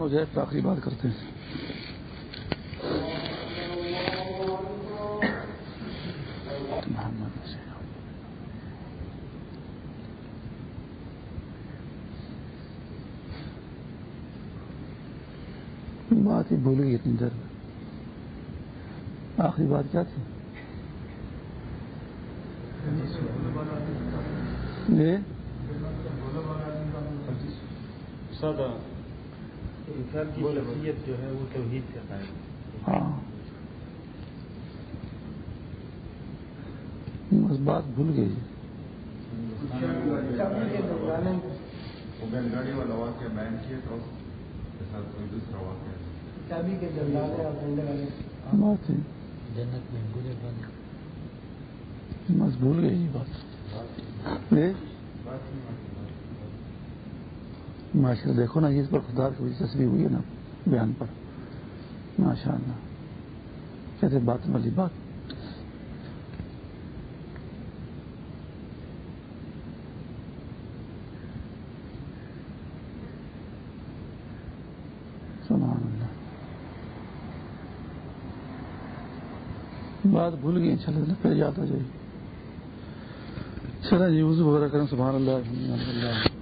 Speaker 1: ہو جائے تو آخری بات کرتے ہیں۔ بات ہی بھول گئی اتنی دیر۔ میں آخری بات کیا تھی؟
Speaker 4: سادہ۔ انسان کی شخصیت جو ہے وہ توحید سے قائم
Speaker 1: ہاں۔ بس بات بھول گئی۔ بات ہے۔
Speaker 6: جنت میں برے بند۔
Speaker 1: بس بھول گئی۔ بات۔ یہ۔
Speaker 4: بات۔ نہیں
Speaker 1: ماشاء اللہ دیکھو نا اس پر خدا کی دلچسپی ہوئی ہے نا، بیان پر۔ ماشاء اللہ کہتے بات۔ والی بات بات بھول گئی چلے پھر یاد آ جائے۔ چلے جی وضو وغیرہ کریں۔ سبحان اللہ۔ الحمد